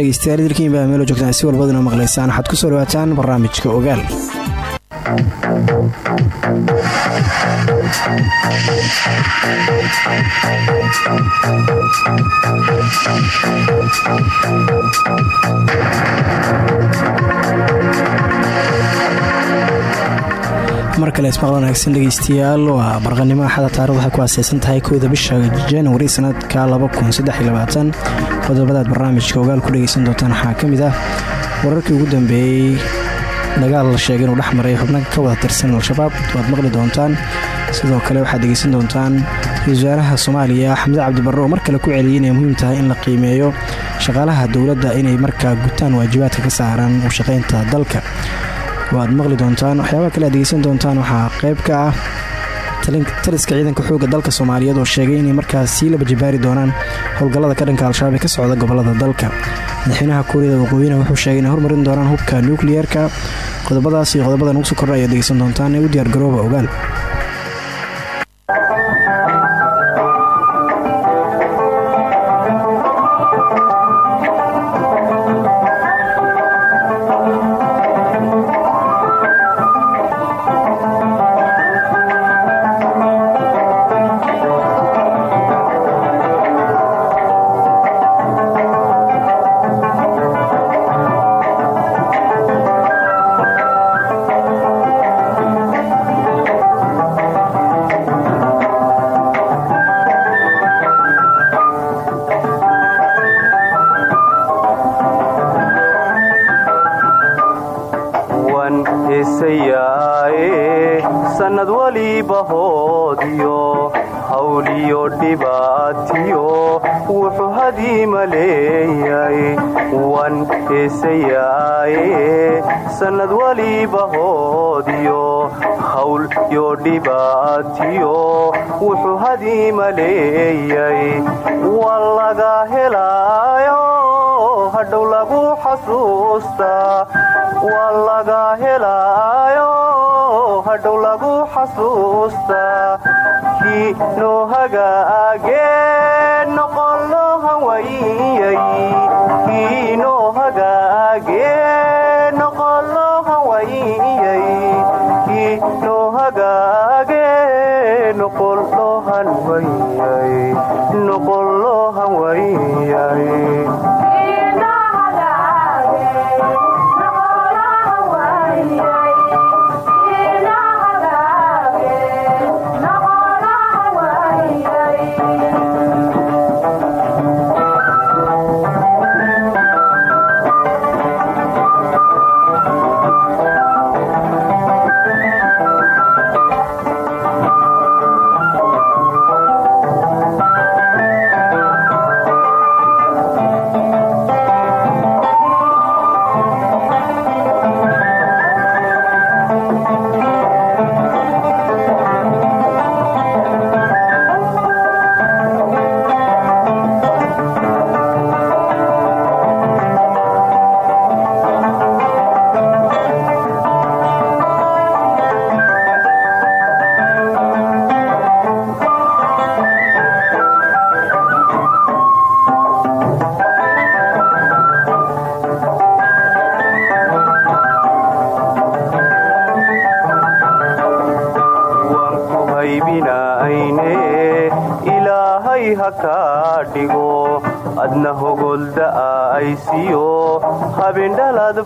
dhegeystayaal idilkiin baa meelo joogtaan si walbaduna maqlaysaan. Waxaad ku soo dhawaataan barnaamijka ogaal mar kale ismaqal wanaagsan dhegeystayaal waa barqanimo axada taarikhdu waxay ku aaseysan tahay kowda bisha januari sanadka qodobadaad barnaamijka ogaal ku dhegeysan doontaan waxaa ka ah wararkii ugu dambeeyey dagaal la sheegay inuu dhex maray xubno ka wada tirsan al-shabaab waad maqli doontaan. Sidoo kale waxaad dhegeysan doontaan wasaaraha soomaaliya xamse cabdibarre oo mar kale ku celiyay inay muhiim tahay in la qiimeeyo shaqaalaha dowladda inay markaa gutaan waajibaadka ka saaran u shaqaynta dalka waad maqli doontaan waxyaabaha kale aad degeysan doontaan waxaa qayb ka ah taliska ciidanka xooga dalka soomaaliyeed oo sheegay inay markaas sii laba jibaari doonaan howlgallada ka dhanka al-shabaab ee ka socda gobollada dalka. Madaxweynaha kuuriyada waqooyina wuxuu sheegay inay hormarin doonaan hubka nukliyeerka qodobadaas iyo qodobada nugu soo kordha ayaad doontaan ee u diyaar garooba ogaal bahoodiyo hawliyo dhibaatiyo wuxuu hadiima leeyay wan eesayaaye sannad waliba hoodiyo hawl yo dhibaatiyo wuxuu hadiima leeyay wa laga helaayo hadhow lagu xasuustaa wa laga helaayo hadhow lagu xasuustaa kiinohaga ageen noqonoha wayiyay kiinohaga ageen noqonoha wayiyay kiinohaga ageen noqolnohan wayiyay noqolnohan wayiyay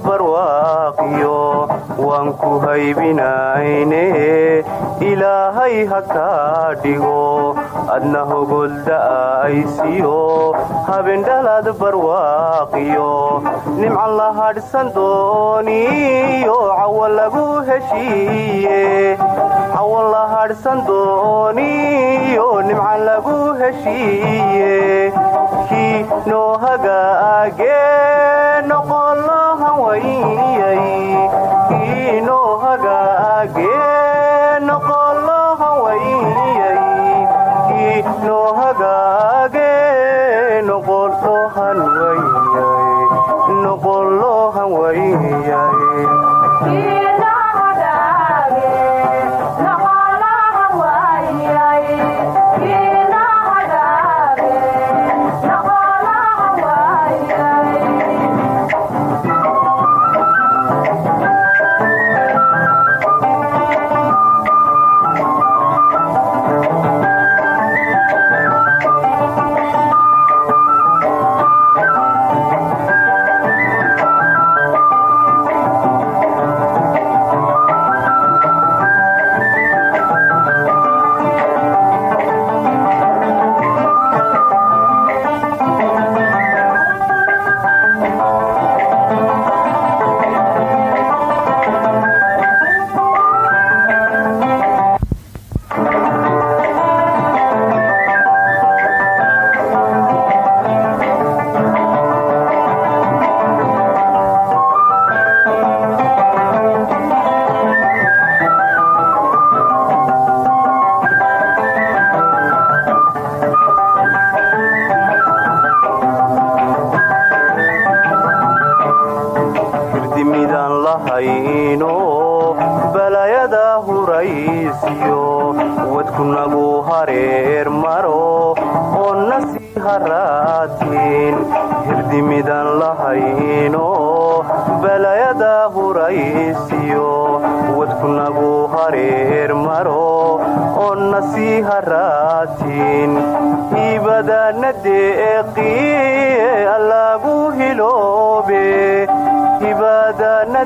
barwaaqiyo waan ku haybinayne ilaahay ha kaa dhigo adna hogolda'aysiyo habendhalaad barwaaqiyo nimcan la hadhsan dooniyo cawan lagu heshiiye cawan la hadhsan dooniyo nimcan lagu heshiiye dadkii noo hagaagee noqon la hawayay kii noo hagaagee hiibadaana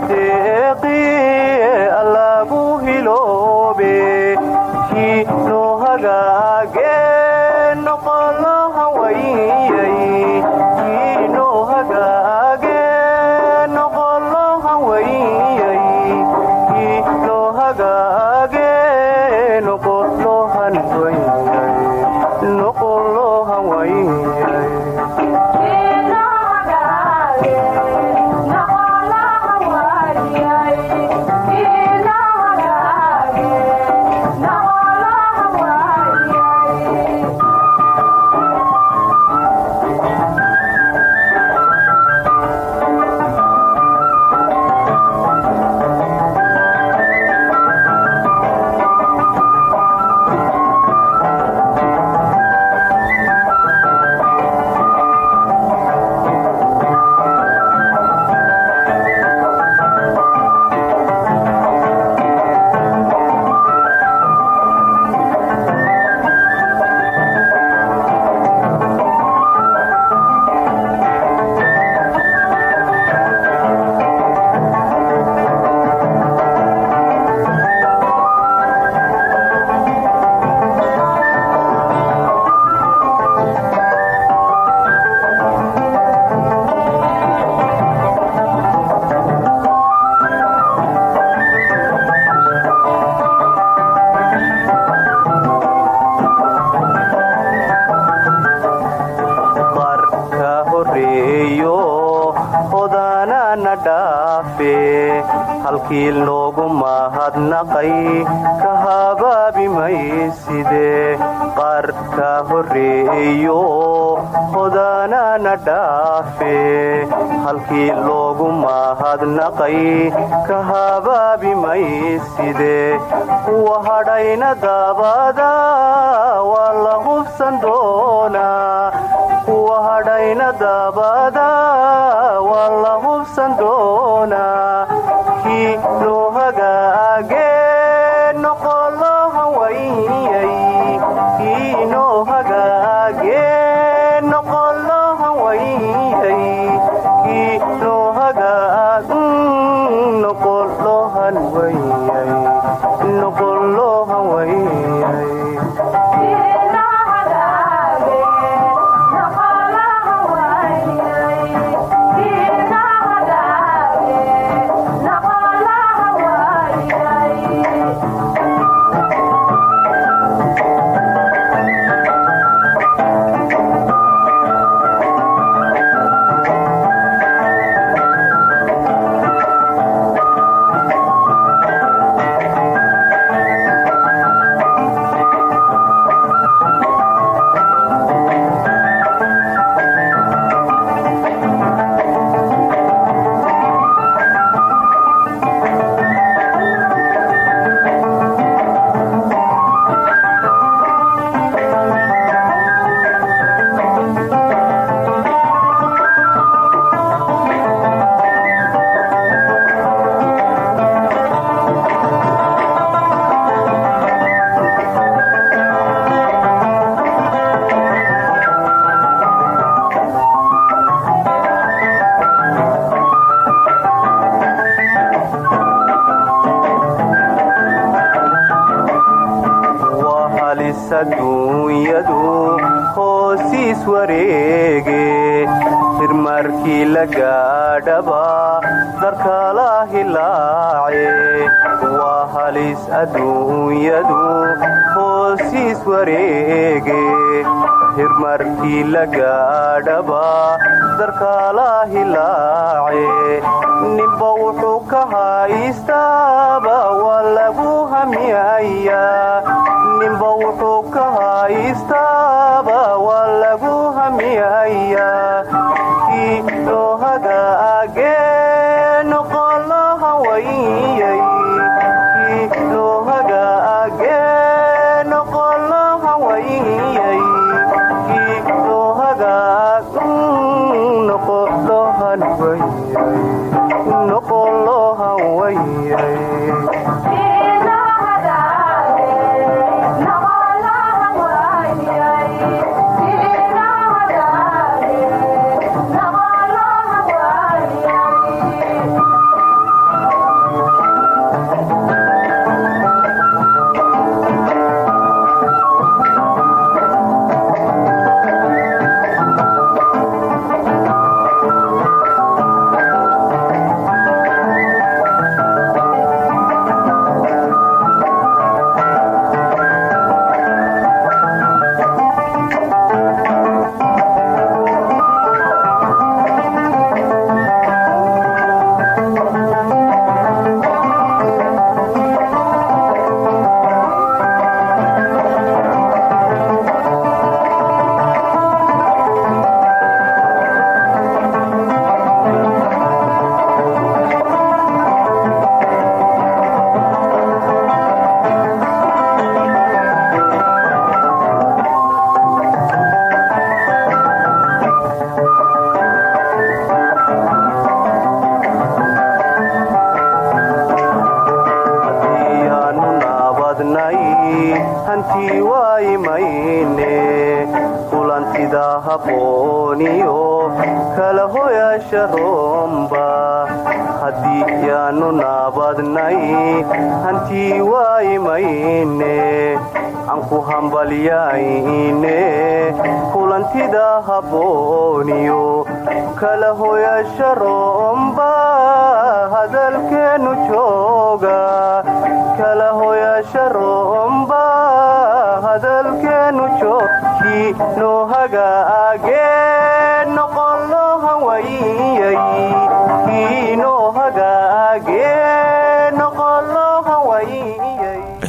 aaga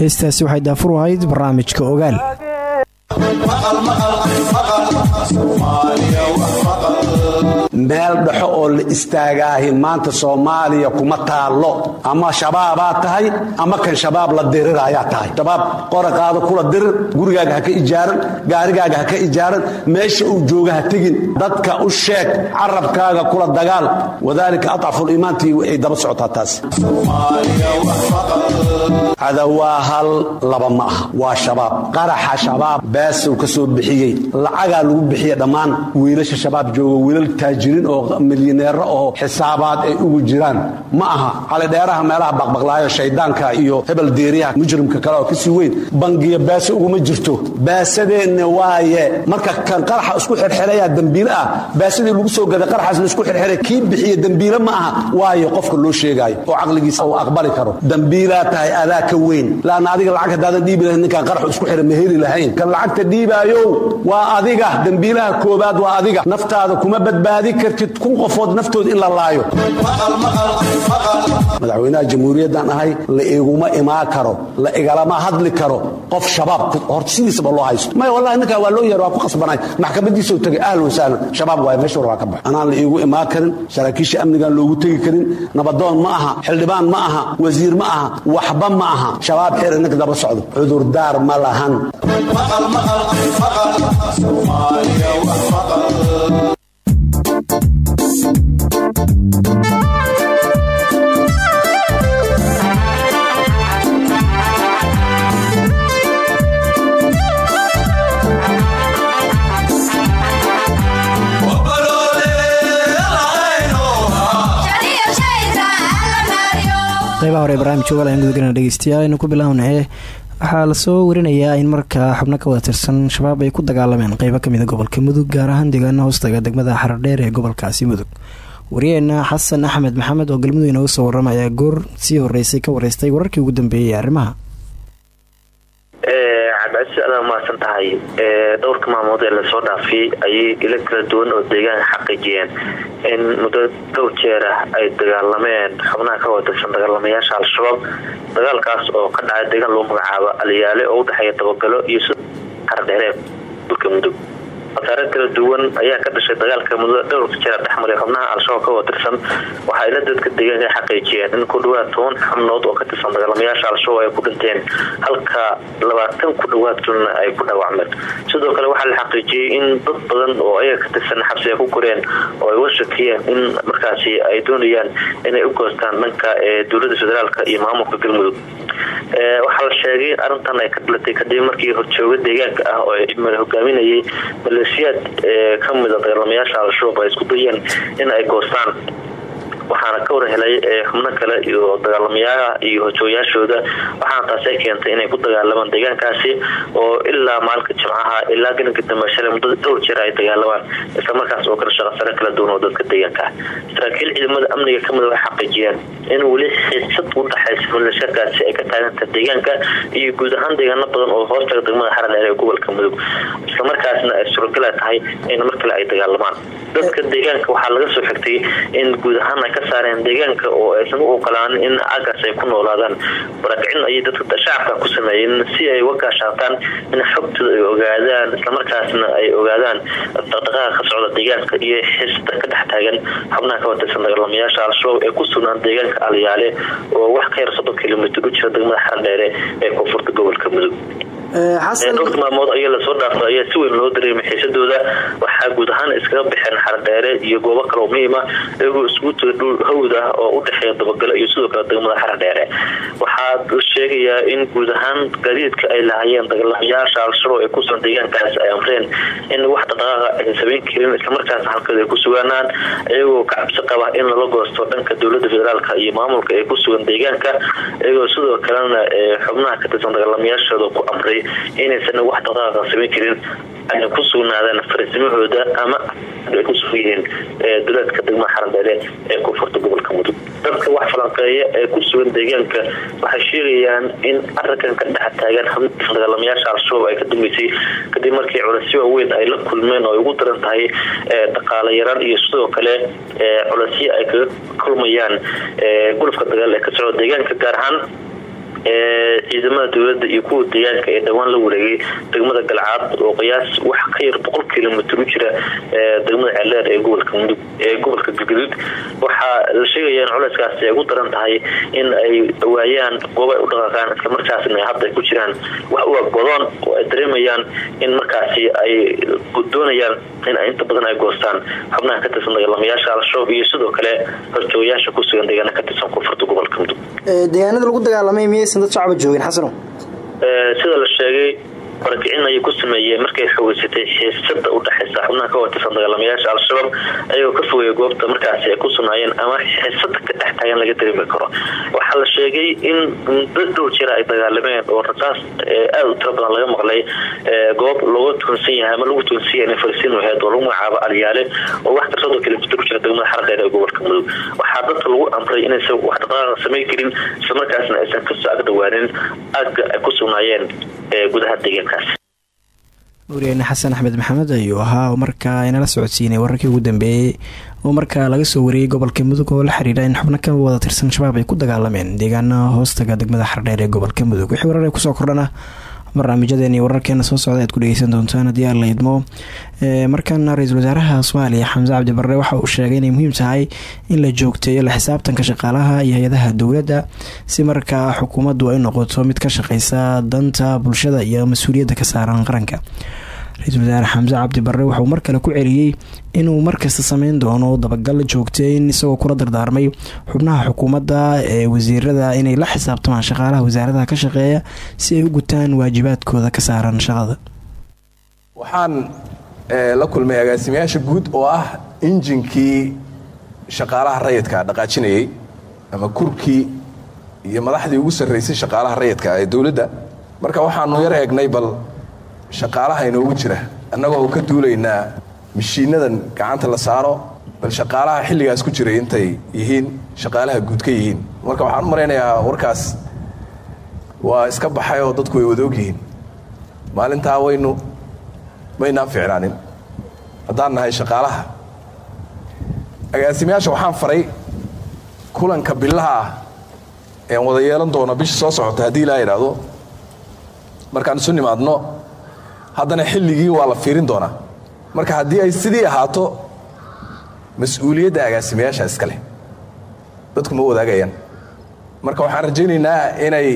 heestaasi waxay daafur ahayd barnaamijka ogaal dhexo oo la istaagaahi maanta soomaaliya kuma taallo. Ama shabaabaad tahay ama kan shabaab la diriraayaa tahay. Shabaab qoraqaada kula dirir gurigaaga ha ka ijaaran gaarigaaga ha ka ijaaran meesha uu jooga ha tegin. Dadka u sheeg carabkaaga kula dagaal. Wadaalika adcafuliimaantii ay daba socotaa taas. Cada waa hal laba ma aha. Waa shabaab. Qaraxa shabaab beesow ka soo bixiyey. Lacagaa lagu bixiya dhammaan wiilasha shabaab jooga. Wiilal taajiriin oo milyaneero oo xisaabaad ay ugu jiraan. Ma aha calidheeraha meelaha baqbaqlaayo shaydaanka iyo hebel deeriyaha mujrimka kale oo ka sii weyn bangiya beese uguma jirto. Beesadeenna waaye marka kan qaraxa isku xirxiraya dembiile ah beesadii lagu soo gaday qaraxaas la isku xirxiray kii bixiya dembiile ma aha. Waayo qofka loo sheegaayo oo caqligiisa uu aqbali karo. Dembiilaa tahay adaa ka weyn. Laanna adiga lacag haddaadan dhiibi lahayn ninkaan qaraxu isku xira ma heli lahayn. Kan lacagta dhiibaayow waa adiga. Dembiilaha koobaad waa adiga. Naftaada kuma badbaadi kartid kun qofood naftooda in la laayo. Madaxweynaha jamhuuriyaddan ahay la iguma imaan karo la igalama hadli karo qof shabaab horta sidiisaba loo haysto. Maya wallahi ninkaa waa loo yeer waa ku qasbanay maxkamadiisa u tegay ahlan wasahlan shabaab waay meesha war waa ka bax anaan la iigu imaan karin saraakiisha amnigaan loogu tegi karin nabadoon ma aha xildhibaan ma aha wasiir ma aha waxba ma aha. Shabaab xer inanka daba socdo. Cudurdaar ma lahan qaybaha hore ee barnaamijka ogaal ayaan gudagana dhegeystayaa aynu ku bilaawnae waxaa la soo warinayaa in markaa xubno ka wada tirsan shabaab ay ku dagaalameen qeybo kamida gobolka mudug gaar ahaan deegaana hoostaga degmada xaradheer ee gobolkaasi mudug. Wariyeena xasan axmed maxamed oo galmudug inooga soo warama ayaa goor sii horeysay ka wareystay wararkii ugu dambeeyey arrimaha adaa mahadsan tahay dhowrka maalmood ee la soo dhaafiyey ayay ilo kala duwan oo deegaanka xaqiijiyeen in muddo dhowr jeer ah ay dagaalameen xubnaha ka watirsan dagaalamayaasha al-shabaab. Dagaalkaas oo ka dhacay deegaan lagu magacaabo aliyaale oo udhexeeya dabagalo iyo xaradheeree dulka mudug khasaare kala duwan ayaa ka dhashay dagaalka muddo dhowrka jira dhexmaray xubnaha al-shabaab ka watirsan waxaa ila dadka deegaanka xaqiijiyeen in ku dhawaad toban xubnood oo ka tirsan dagaalamayaasha al-shabaab ay ku dhinteen halka labaatan ku dhawaad junna ay ku dhaawacmeen. Sidoo kale waxaa la xaqiijiyey in dad badan oo ayaga ka tirsan xabsi ay ku koreen oo ay uga shakiyeen in markaasi ay doonayaan inay u goostaan dhanka dowladda federaalk iyo maamulka galmudug. Waxaa la sheegay arintan ay ka dhalatay kadib markii horjooga deegaanka ah oo hogaaminayay maleeshiyaad kamida dagaalamayaasha al-shabaab ay isku dayeen in ay goostaan waxaana ka warhelay xubno kale iyo dagaalamayaha iyo hojooyaashooda waxaana taasi keentay inay ku dagaalamaan deegaankaasi oo ilaa maalinka jimcaha ilaa galinka dambe shalay dhowr jeer ay dagaalamaan islamarkaas oo kale shaqasare kala duwan dadka deegaanka. Ah saraakiil ciidamada amniga ka mid waxay xaqiijiyeen in weli xiisad u dhaxaysa maleeshiyaadkaasi ay ka taaganta deegaanka iyo guud ahaan deegaano badan oo hoostaga degmada xaradheer ee gobolka mudug. Islamarkaasna ay suuragala tahay in mar ay dagaalamaan dadka deegaanka waxaa laga soo xigtay in guud ahaan ka saareen deegaanka oo aysan u ogolaanin in agaas ay ku noolaadaan. Barakicin ayay dadka shacabka ku sameeyeen si ay uga gaashaataan in xogtooda ay ogaadaan islamarkaasna ay ogaadaan dhaqdhaqaaqa ka socda deegaanka iyo xisda ka dhex taagan xubnaha ka watirsan dagaalamayaasha al-shabaab ee ku sugnaan deegaanka alyaale oo wax ka yar soddon kilomitr u jira degmada xardheere ee koonfurta gobolka mudug dhowrka maalmood ayaa la soo dhaafay si weyn loo dareemay xiisadooda. Waxaa guud ahaan iskaga baxeen xardheere iyo goobo kale oo muhiima iyagoo isgu taga dhul hawd ah oo u dhexeeya dabagale iyo sidoo kale degmada xardheere waxaa sheegayaa in guud ahaan gaadiidka ay lahayeen dagaalamayaasha al-shabaab ee kusugan deegaankaas ay amreen in wax dhaqdhaqaaqa aysan samayn karin islamarkaas halkeeda ay ku iyagoo ka cabsi qaba in lala goosto dhanka dowladda federaalk iyo maamulka ee kusugan deegaanka iyagoo sidoo kalena xubnaha ka ku amray inaysan wax dhaqaaqa samayn karin ay ku sugnaadaan fariisimahooda ama ay ku sugan yihiin duleedka degmada xarandheere ee koonfurta gobolka mudug dadka wax falanqeeya ee ku sugan deegaanka waxay sheegayaan in arinkan ka dhex taagan dagaalamayaasha al-shabaab ay ka dambeysay kadib markii culasyo waaweyn ay la kulmeen oo ay ugu daran tahay dhaqaala yaraan iyo sidoo kale culasyo ay kaga kulmayaan gulufka dagaal ee ka socda deegaanka gaar ahaan ciidamada dowladda iyo kuwa deegaanka ee dhawaan la wareegay degmada galcaad oo qiyaas wax ka yar boqol kilomitr u jira degmada ceeldheer ee gobolka mudug ee gobolka galgaduud waxaa la sheegaya in culeyskaasi ay ugu daran tahay in ay waayaan goob ay u dhaqaaqaan islamarkaasna hadda ay ku jiraan. Wax u agbadoon oo ay dareemayaan in markaasi ay doonayaan inta badan ay goostaan. Xubnaha ka tirsan dagaalamayaasha al-shabaab iyo sidoo kale horjoogayaasha ku sugan deegaana ka tirsan koonfurta gobolka mudug deegaanada lagu dagaalamay miyaysan dad shacaba joogin xasanow sida la sheegay barakicin ayay ku sameeyeen markay xoogeysatay xiisada u dhexaysa xubnaha ka watirsan dagaalamayaasha al-shabaab ayagoo ka fogaya goobta markaasi ay ku sugnaayeen ama xiisada ka dhex taagan laga dareemi karo. Waxaa la sheegay in dhow jira ay dagaalameen oo rasaas aada u tiro laga maqlay goob looga tuunsan yahay ama lagu tuunsan yahay in farsiin waheed oo lagu magacaabo alyaale oo wax tirsadoo kilomitr ku jira degmada xardheer ee gobolka mudug waxaa dadka lagu amray inaysan wax dhaqaaqa samayn karin islamarkaasna aysan ka soo agdhawaanin aagga ay ku sugnaayeen gudaha deegaankaas waryaene xasan axmed maxamed ayuu ahaa oo markaa inala socodsiinay wararkii ugu dambeeyey oo markaa laga soo wariyey gobolka mudug oo la xiriira in xubno ka wada tirsan shabaab ay ku dagaalameen deegaana hoostaga degmada xardheer ee gobolka mudug. Wixii warar ku soo kordhana barnaamijyadeena iyo wararkeena soo socda aad ku dhegeysan doontaan haddii aan la idmo. Markaana ra'iisul wasaaraha soomaaliya xamse cabdi barre waxa uu sheegay inay muhiim tahay in la joogteeyo la xisaabtanka shaqaalaha iyo hay'adaha dowladda si markaa xukuumaddu ay noqoto mid ka shaqeysa danta bulshada iyo mas'uuliyadda ka saaran qaranka ra'iisul wasaare xamse cabdi barre waxauu mar kale ku celiyey inuu markasta sameyn doono dabagal joogteyn isagoo kula dardaarmay xubnaha xukuumadda ee wasiirada inay la xisaabtamaan shaqaalaha wasaaradaha ka shaqeeya si ay u gutaan waajibaadkooda ka saaran shaqada. Waxaan la kulmay agaasimayaasha guud oo ah injinkii shaqaalaha rayidka dhaqaajinayay ama kurkii iyo madaxdii ugu sarraysay shaqaalaha rayidka ee dowladda. Marka waxaanu yar eegnay bal shaqaalaha inoogu jira annagoo ka duulaynaa mashiinadan gacanta la saaro bal shaqaalaha xilligaas ku jiray intay yihiin shaqaalaha guud ka yihiin. Marka waxaan u malaynayaa warkaas waa iska baxay oo dadku way wadoog yihiin. Maalintaa waynu maynaan ficnaanin haddaan nahay shaqaalaha. Agaasimayaasha waxaan faray kulanka billaha ah ean wada yeelan doono bisha soo socota haddii ilaa idhaahdo markaan isu nimaadno haddana xilligii waa la fiirin doonaa. Marka haddii ay sidii ahaato mas'uuliyadda agaasimayaasha iska leh. Dadku ma wadaagayaan. Marka waxaan rajaynaynaa inay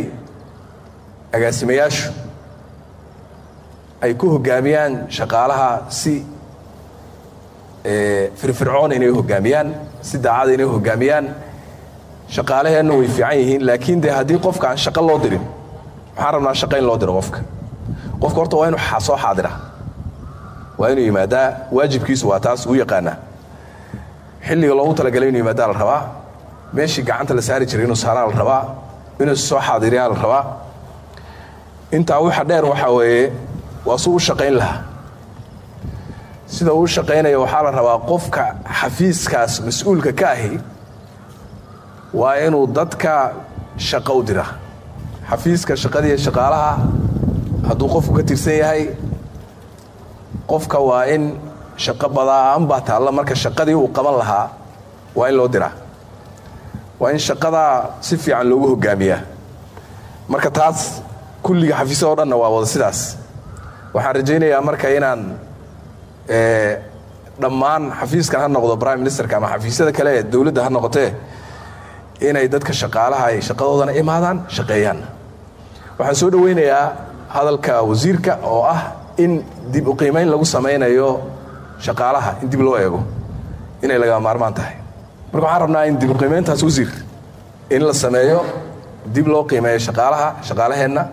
agaasimayaashu ay ku hoggaamiyaan shaqaalaha si firfircoon inay hoggaamiyaan si daacada inay hoggaamiyaan shaqaalaheenna way fiican yihiin laakiin dee haddii qofka aan shaqo loo dirin waxaan rabnaa shaqa in loo diro qofka qofka horta waa inuu soo xaadira. Waa inuu yimaadaa waajibkiisu waa taas uu yaqaanaa xilliga loogu talagalay inuu yimaadaa la rabaa. Meeshii gacanta la saari jiray inuu saaraa la rabaa. Inuu soo xaadiriyaa la rabaa. Intaa waxa dheer waxaa weeye waa suu u shaqayn lahaa. Sida uu shaqaynaya waxaa la rabaa qofka xafiiskaas mas'uulka ka ahi waa inuu dadka shaqo u dira. Xafiiska shaqadiiyo shaqaalaha hadduu qofku ka tirsan yahay qofka waa in shaqo badaan baa taalla marka shaqadii uu qaban lahaa waa in loo diraa. Waa in shaqadaa si fiican loogu hoggaamiyaa marka taas kulliga xafiisyada o dhanna waa wada sidaas. Waxaan rajaynayaa marka inaan dhammaan xafiiskan ha noqdo prime ministerka ama xafiisyada kale ee dowladda ha noqotee inay dadka shaqaalaha ay shaqadoodana imaadaan shaqeeyaan. Waxaan soo dhowaynayaa hadalka wasiirka oo ah in dib u qiimayn lagu samaynayo shaqaalaha in dib loo eego inay lagama maarmaan tahay. Marka waxaan rabnaa in dib u qiimayntaas wasiir in la sameeyo dib loo qiimeeyo shaqaalaha shaqaalaheenna.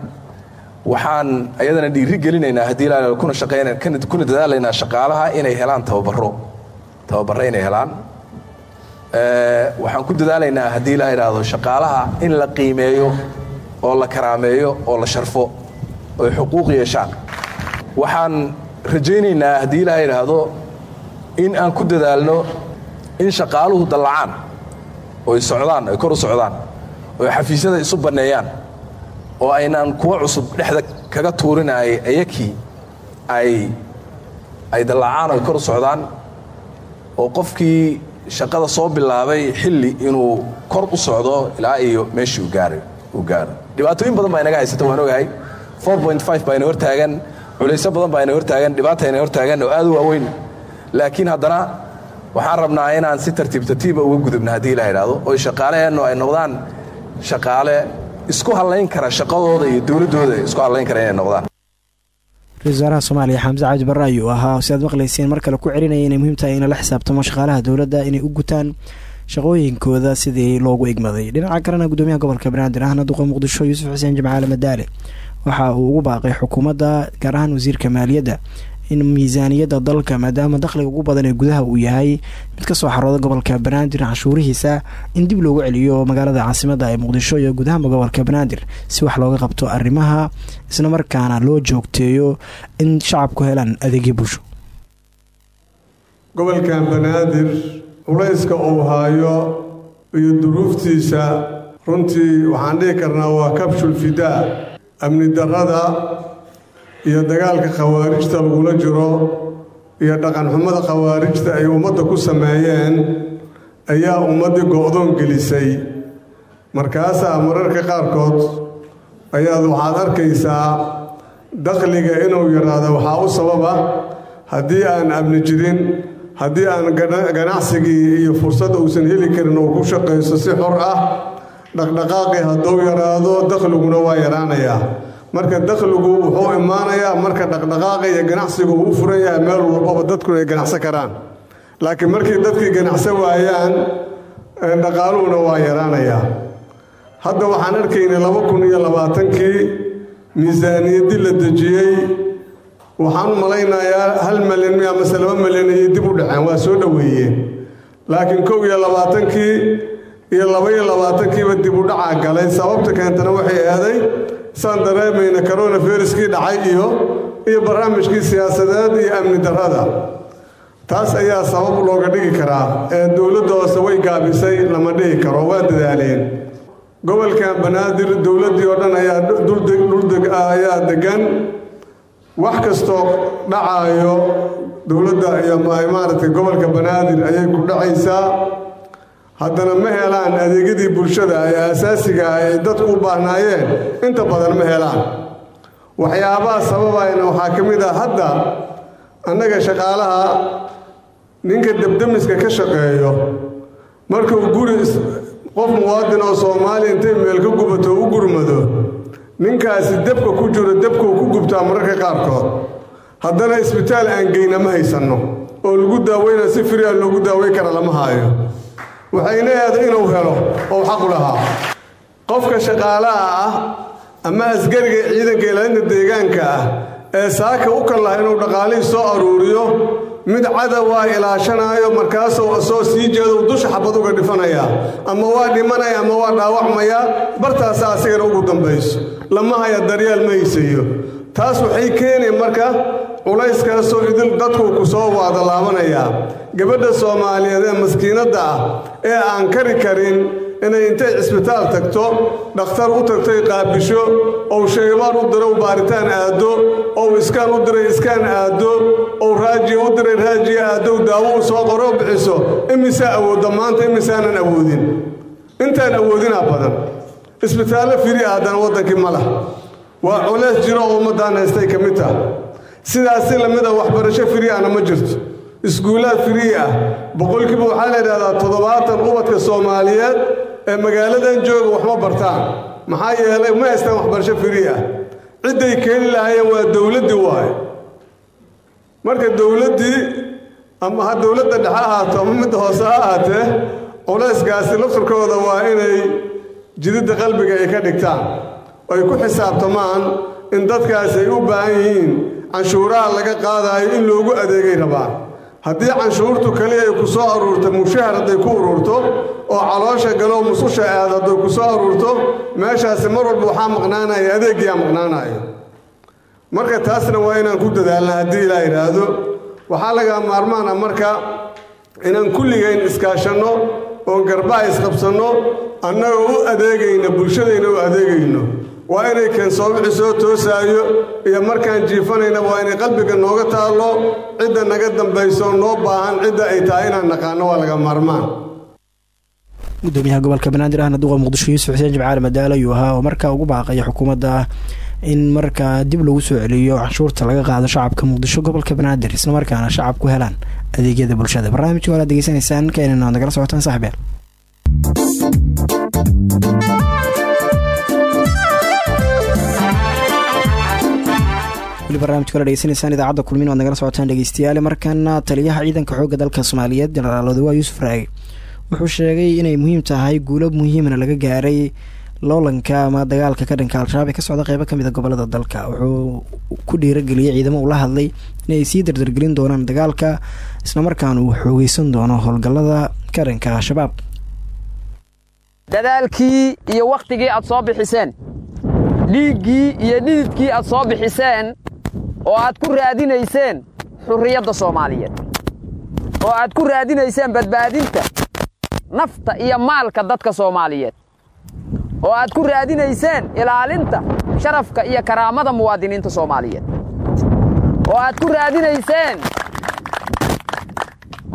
Waxaan ayadana dhiiri gelinaynaa haddii la kuna shaqayna kuna dadaalaynaa shaqaalaha inay helaan tababaro tababaro inay helaan. Waxaan ku dadaalaynaa haddii la idhaahdo shaqaalaha in la qiimeeyo oo la karaameeyo oo la sharfo oy xuquuq yeeshaan waxaan rajaynaynaa haddii la idhaahdo in aan ku dadaalno in shaqaaluhu dallacaan oy socdaan oy kor u socdaan oy xafiisyada isu banneeyaan oo aynaan kuwa cusub dhexda kaga tuurinay ayakii ay ay dallacaan oy kor u socdaan oo qofkii shaqada soo bilaabay xilli inuu kor u socdo ilaa iyo meeshii uu gaaro. Dhibaatooyin badan baa inaga haysata waan ogahay baa ina hortaagan culaysyo badan baa ina hortaagan dhibaata ina hortaagan oo aad u waaweyn. Laakiin haddana waxaan rabnaa inaan si tartiib tartiiba uga gudubna haddii la idhaahdo oy shaqaaleheennu ay noqdaan shaqaale isku hallayn kara shaqadooda iyo dowladdooda isku hallayn kara inay noqdaan. Ra'isul wasaaraha soomaaliya xamse cabdi barre ayuu ahaa si aad maqlayseen mar kale ku celinaya inay muhiim tahay in lala xisaabtamo shaqaalaha dowladda inay u gutaan shaqooyinkooda sidii loogu egmaday dhinaca kalena gudoomiyaha gobolka banaadir ahna duqa muqdisho yuusuf xuseen jimcaale madaale waxa uu ugu baaqay xukuumadda gaar ahaan wasiirka maaliyadda in miisaaniyadda dalka maadaama dakhliga ugu badan ee gudaha uu yahay mid ka soo xarooda gobolka banaadir canshuurihiisa in dib loogu celiyo magaalada caasimada ee muqdisho iyo gudaha gobolka banaadir si wax looga qabto arrimaha isla markaana loo joogteeyo in shacabku helaan adeegyo bulsho. Gobolkan banaadir culayska uu haayo iyo duruuftiisa runtii waxaan dhihi karnaa waa kabshul fidaa amni darrada iyo dagaalka khawaarijta lagula jiro iyo dhaqanxumada khawaarijta ay ummadda ku sameeyeen ayaa ummaddii go-doon gelisay. Markaasaa mararka qaarkood ayaad waxaad arkaysaa dakhliga inuu yaraado waxaa u sababa haddii aan amni jirin haddii aan ganacsigii iyo fursad uusan heli karin uu ku shaqayso si xor ah dhaqdhaqaaqii hadduu yaraado dakhliguna waa yaraanayaa. Marka dakhligu wuxuu imaanayaa marka dhaqdhaqaaqa iyo ganacsigu uu furan yahay meel walbaba dadkuna ay ganacsan karaan. Laakiin markii dadkii ganacsan waayaan dhaqaaluhuna waa yaraanayaa. Hadda waxaan arkaynay laba kun iyo labaatankii miisaaniyaddii la dejiyey. Waxaan u malaynayaa hal malyan mi amase laba malyan ayay dib u dhaceen waa soo dhoweeyeen. Laakiin kow iyo labaatankii iyo laba iyo labaatankiiba dib u dhacaa galay. Sababta keentana waxay eeday saan dareemayna corona viruskii dhacay iyo iyo barnaamijkii siyaasadeed iyo amni darrada. Taas ayaa sabab looga dhigi karaa ee dowladda hoose way gaabisay lama dhihi karo waa dadaaleen. Gobolkan banaadir dowladdii oo dhan ayaa dhuldeg ayaa degan wax kastoo dhacaayo dowladda iyo maaragtay gobolka banaadir ayay ku dhacaysaa haddana ma helaan adeegyadii bulshada ee asaasiga ah ay dadku u baahnaayeen. Inta badan ma helaan. Waxyaabaha sababayna waxaa ka mid ah hadda annaga shaqaalaha ninka debdemiska ka shaqeeyo. Markuu guri qof muwaadin oo soomaaliya intay meel ka gubato u gurmado ninkaasi debka ku jiro debkuu ku gubtaa mararka qaarkood. Haddana isbitaal aan geyna ma haysanno oo lagu daaweyna si firiya loogu daaweyn kara lama haayo waxayna eeday inuu helo oo xaqu lahaa. Qofka shaqaalaha ah ama asgariga ciidanka ilaalinta deegaanka ah ee saaka u kallaha inuu dhaqaalihii soo aruuriyo mid cadawaa ilaashanaayo markaasuu soo sii jeedo dusha xabad uga dhifanayaa ama waa dhimanaya ama waa dhaawacmayaa bartaasa asigana ugu dambayso. Lama haya daryeel ma haysayo taas waxay keenay marka culayskaasoo idil dadku ku soo waada laabanayaa gabadha soomaaliyeed ee maskiinadda ah ee aan kari karin inay intay cisbitaal tagto dhakhtar u tagtay qaabisho ou shaybaan u diray baaritaan aado ou iskaan u diray iskaan aado ou raajiya u diray raajiya aadow daawo u soo qoroo bixiso imisaa awoodda maanta imisaanan awoodin. Intaan awoodinaa badan isbitaallo firi ah waddankii ma lah waa culays jiro oo ummaddaan haystay ka mid tah sidaas si la mid ah waxbarasho firi ahna ma jirto iskuulaad firii ah boqolkiiba waxaa la yidhahdaa toddobaatan ubadka soomaaliyeed ee magaaladan jooga waxma bartaan. Maxaa yeelay ma haystaan waxbarasho firii ah cidday keeni lahaayeen waa dowladdii waaye. Marka dowladdii ama ha dowladda dhexe ahaato ama midda hoose ha ahaatee culayskaasi lafturkooda waa inay jididda qalbiga ay ka dhigtaan. Ay ku xisaabtamaan in dadkaasi ay u baahan yihiin canshuuraha laga qaadaayo in loogu adeegay rabaan haddii canshuurtu kaliya ay ku soo aruurto mushahar hadday ku ururto oo caloosha galoo mususha aad hadday ku soo aruurto meeshaasi mar walba waxaa maqnaanaya adeeggiyaa maqnaanayo marka taasna waa inaan ku dadaalna haddii ilaa yidhaahdo waxaa lagaa maarmaana marka inaan kulligayn iskaashanno oon garbaha isqabsanno annagoo u adeegayna bulshadayna u adeegayno waa inay keensoobici soo toosaayo iyo markaan jiifanayna waa inay qalbiga nooga taallo cidda naga dambayso noo baahan cidda ay tahay inaan naqaanno waa laga maarmaan. Gudoomiyaha gobolka banaadir ahna duqa muqdisho yuusuf xuseen jimcaali madaalo ayuu ahaa oo markaa ugu baaqaya xukuumadda in markaa dib lagu soo celiyo canshuurta laga qaado shacabka muqdisho gobolka banaadir isla markaana shacabku helaan adeegyada bulshada. Barnaamijka waalaad degeysanaysaan keenana waad nagala socotaan saxbeel weli barnamijka la dhegeysanaysaan idaacadda kulmin waad nagala socotaan dhegeystayaal markaana taliyaha ciidanka xoogga dalka soomaaliyeed jenaraal odawa yuusuf raage wuxuu sheegay inay muhiim tahay guulo muhiimna laga gaaray loolanka ama dagaalka ka dhanka al-shabaab ee ka socda qeybo ka mid a gobollada dalka. Wuxuu ku dhiirageliyey ciidamo uu la hadlay inay sii dardargelin doonaan dagaalka islamarkaana uu xoogeysan doono howlgallada ka dhanka al-shabaab. Dadaalkii iyo wakhtigii aad soo bixiseen dhiiggii iyo dhididkii aad soo bixiseen oo aad ku raadinayseen xurriyadda soomaaliyeed oo aad ku raadinayseen badbaadinta nafta iyo maalka dadka soomaaliyeed oo aad ku raadinayseen ilaalinta sharafka iyo karaamada muwaadiniinta soomaaliyeed oo aad ku raadinayseen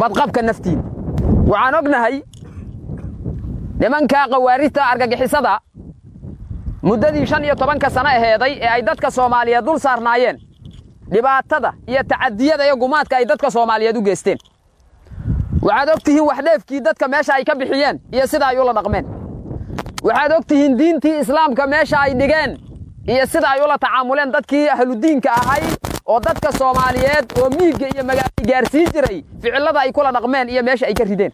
badqabka naftiina waxaan ognahay nimankaa khawaarijta argagixisada muddadii shan iyo tobanka sano aheeday ee ay dadka soomaaliyeed dul saarnaayeen dhibaatada iyo tacadiyada iyo gumaadka ay dadka soomaaliyeed u geysteen. Waxaad og tihiin waxdheefkii dadka meesha ay ka bixiyeen iyo sida ay ula dhaqmeen. Waxaad og tihiin diintii islaamka meesha ay dhigeen iyo sida ay ula tacaamuleen dadkii ahludiinka ahay oo dadka soomaaliyeed oo miigga iyo magaalay gaarsiin jiray ficillada ay kula dhaqmeen iyo meesha ay ka rideen.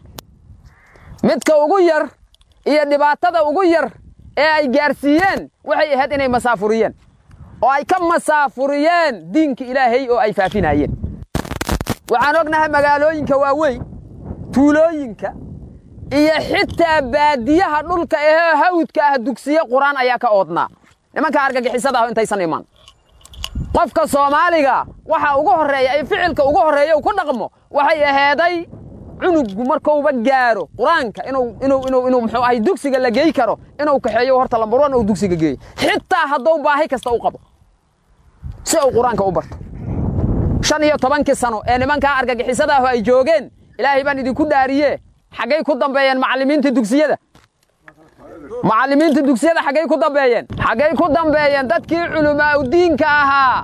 Midka ugu yar iyo dhibaatada ugu yar ee ay gaarsiiyeen waxay ahayd inay masaafuriyeen oo ay ka masaafuriyeen diinka ilaahay oo ay faafinayeen waxaan ognahay magaalooyinka waaweyn tuulooyinka iyo xitaa baadiyaha dhulka ahee hawdka ah dugsiye qur'aan ayaa ka oodnaa. Nimanka argagixisada ah intaysan iman. Qofka soomaaliga waxa ugu horreeya ay ficilka ugu horreeya ku dhaqmo waxay aheeday cunuggu markuuba gaaro qur'aanka inuu muxuu ahay dugsiga la geey karo inuu kaxeeyo horta lambar wan uu dugsiga geeyo. Xitaa hadduu baahi kasta u qabo si uu qur'aanka u barto. Shan iyo tobankii sano ee nimankaa argagixisada ah ay joogeen ilaahay baan idinku dhaariye xaggay ku dambeeyeen macallimiinta dugsiyada. Macallimiinta dugsiyada xaggay ku dambeeyeen xaggay ku dambeeyeen dadkii culamaa udiinka ahaa.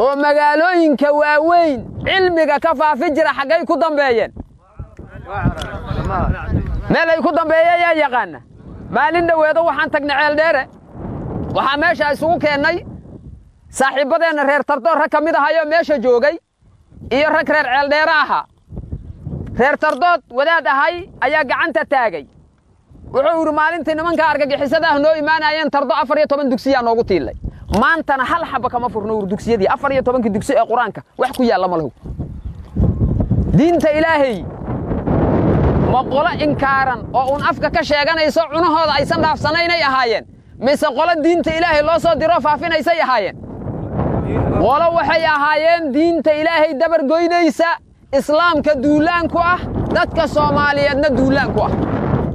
Oo magaalooyinka waaweyn cilmiga ka faafi jira xaggay ku dambeeyeen. Meel ay ku dambeeyeen yaa yaqaana? Maalin dhoweedo waxaan tagnay ceeldheere waxaa meesha isugu keennay saaxiibbadeenna reer tardoor rag ka mid ahayoo meesha joogay iyo rag reer ceeldheere ahaa reer tardood wadaad ahay ayaa gacanta taagay. Wuxuu yidhi maalintii nimanka argagixisada ah noo imaanayeen tardo afar iyo toban dugsiyaa noogu tiillay maantana hal xaba kama furno ur dugsiyadii afar iyo tobankii dugsi ee qur'aanka. Wax ku yaalla ma diinta ilaahay ma qolo inkaaran oo uun afka ka sheeganayso cunahooda aysan dhaafsanaynay ahaayeen mise qolo diinta ilaahay loo soo diro faafinaysay ahaayeen qolo waxay ahaayeen diinta ilaahay dabar goynaysa islaamka duulaanku ah dadka soomaaliyeedna duulaanku ah.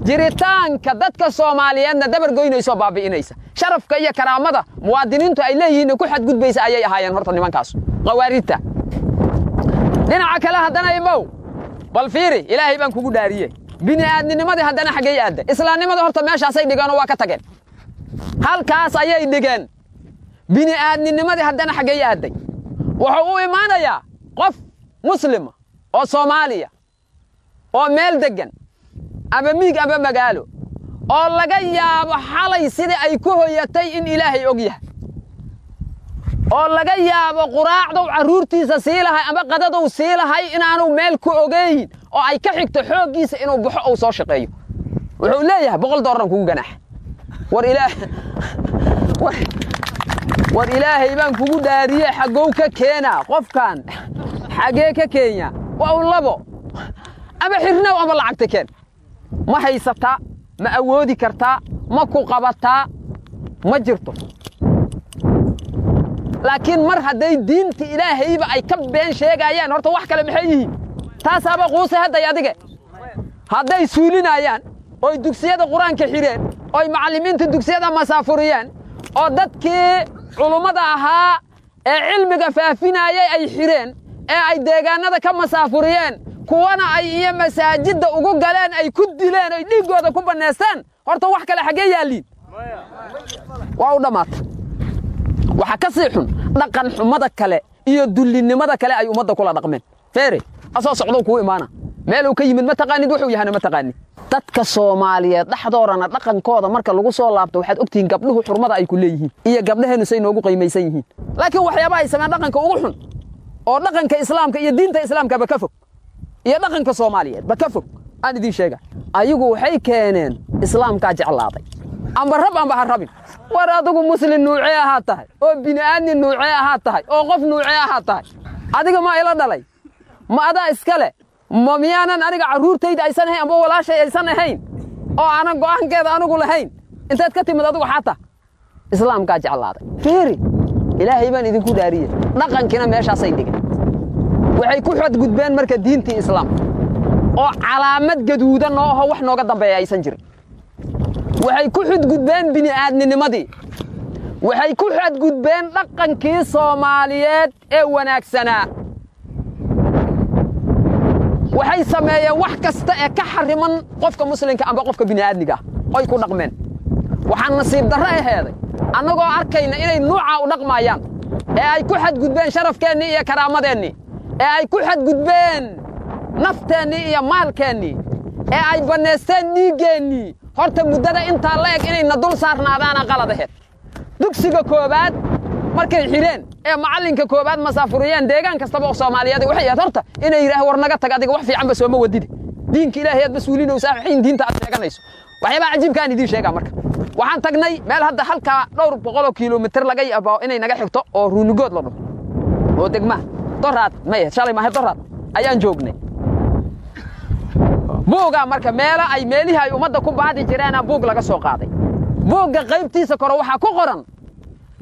Jiritaanka dadka soomaaliyeedna dabar goynayso baabi'inaysa. Sharafka iyo karaamada muwaadiniintu ay leeyihiinna ku xadgudbaysa ayay ahaayeen horta nimankaas khawaarijta dhinaca kale haddana imow. Bal fiiri ilaahay baan kugu dhaariye bini'aadninimadii haddana xaggay aadda. Islaamnimada horta meeshaasay dhigeenoo waa ka tageen halkaas ayay dhigeen. Bini'aadninimadii haddana xaggay aadday. Wuxuu u imaanayaa qof muslima oo soomaaliya oo meel deggan ama miig ama magaalo oo laga yaabo xalay sidai ay ku hoyatay in ilaahay og yahay. Oo laga yaabo quraacdow carruurtiisa sii lahay ama qadadow sii lahay inaanu meel ku ogeyn oo ay ka xigto xooggiisa inuu baxo uu soo shaqeeyo. Wuxuu leeyahay boqol dooran kugu ganaaxa war war ilaahay baan kugu dhaariye xaggow ka keenaa qofkan xaggee ka keenya. Waa un labo. Ama xirnow ama lacagta keen. Ma haysataa ma awoodi kartaa ma ku qabataa ma jirto. Laakiin mar hadday diinta ilaahayba ay ka been sheegaayaan horta wax kale maxay yihiin? Taasaaba quuse hadday adige. Hadday suulinaayaan oy dugsiyada qur'aanka xidheen oy macallimiinta dugsiyada masaafuriyeen oo dadkii culummada ahaa ee cilmiga faafinaayay ay xidheen ee ay deegaannada ka masaafuriyeen kuwana ay iyo masaajidda ugu galeen ay ku dileen oy dhiiggooda ku bannaysteen. Horta wax kale xaggee yaalliin. Waa u dhammaata waxaa ka sii xun dhaqan xumada kale iyo dullinnimada kale ay ummadda kula dhaqmeen. Feere asoo socdow kuu imaana. Meeluu ka yimid ma taqaanid wuxuu yahana ma taqaanid dadka soomaaliyeed dhexdoorana dhaqankooda marka lagu soo laabto waxaad ogtihiin gabdhuhu xurmada ay ku leeyihiin iyo gabdhaheennu say noogu qiimaysan yihiin. Laakiin waxyaabaha ay sameeyaan dhaqanka ugu xun oo dhaqanka islaamka iyo diinta islaamkaba ka fog. Iyo dhaqanka soomaaliyeedba ka fog. Aan idiin sheega ayagu waxay keeneen islaamkaa jeclaaday. Amba rab amba ha rabin. War adigu muslin nuucee ahaad tahay oo bini'aadni nuucee ahaad tahay oo qof nuucee ahaad tahay. Adiga ma ila dhalay? Ma adaa iska leh ma miyaanan aniga carruurtayda aysan ahayn amba walaashay aysan ahayn? Oo aanan go'aankeeda anigu lahayn? Intaad ka timid adigu xataa. Islaamkaa jeclaaday. Fiiri ilaahay baan idinku dhaariye dhaqankiina meeshaasay dhigeen. Waxay ku xadgudbeen marka diintii islaamka oo calaamad gaduudan oo aho wax nooga dambeeya aysan jirin. Waxay ku xadgudbeen bini'aadninimadii waxay ku xadgudbeen dhaqankii soomaaliyeed ee wanaagsanaa waxay sameeyeen wax kasta ee ka xariman qofka muslimka amba qofka bini'aadmiga. Ah oy ku dhaqmeen. Waxaan nasiib darro aheeday annagoo arkayna inay nuucaa u dhaqmaayaan. Ee ay ku xadgudbeen sharafkeennii iyo karaamadeenii ee ay ku xadgudbeen nafteennii iyo maalkeennii. Ee ay bannaysteen dhiiggeennii horta muddada intaa la eg inayna dul saarnaadaana qalad aheed dugsiga koowaad markay xidheen ee macallinka koowaad masaafuriyeen deegaan kastaba oo soomaaliyeed waxay ahayd horta inay yidhaah war naga tag adiga wax fiicanba sooma wadide diinka ilaahay aad mas'uulinaysaa waxayn diinta aad sheeganayso. Waxyaabaa cajiibkaan idiin sheegaa marka. Waxaan tagnay meel hadda halkaa dhowr boqoloo kilomitir laga yaabo inay naga xigto oo ruunigood la dhaho oo degmaha doraad maya shalay maahay doraad ayaan joognay. Buugaa marka meelo ay meelihii ay ummadda ku baadi jireena buug laga soo qaaday. Buugga qaybtiisa kore waxaa ku qoran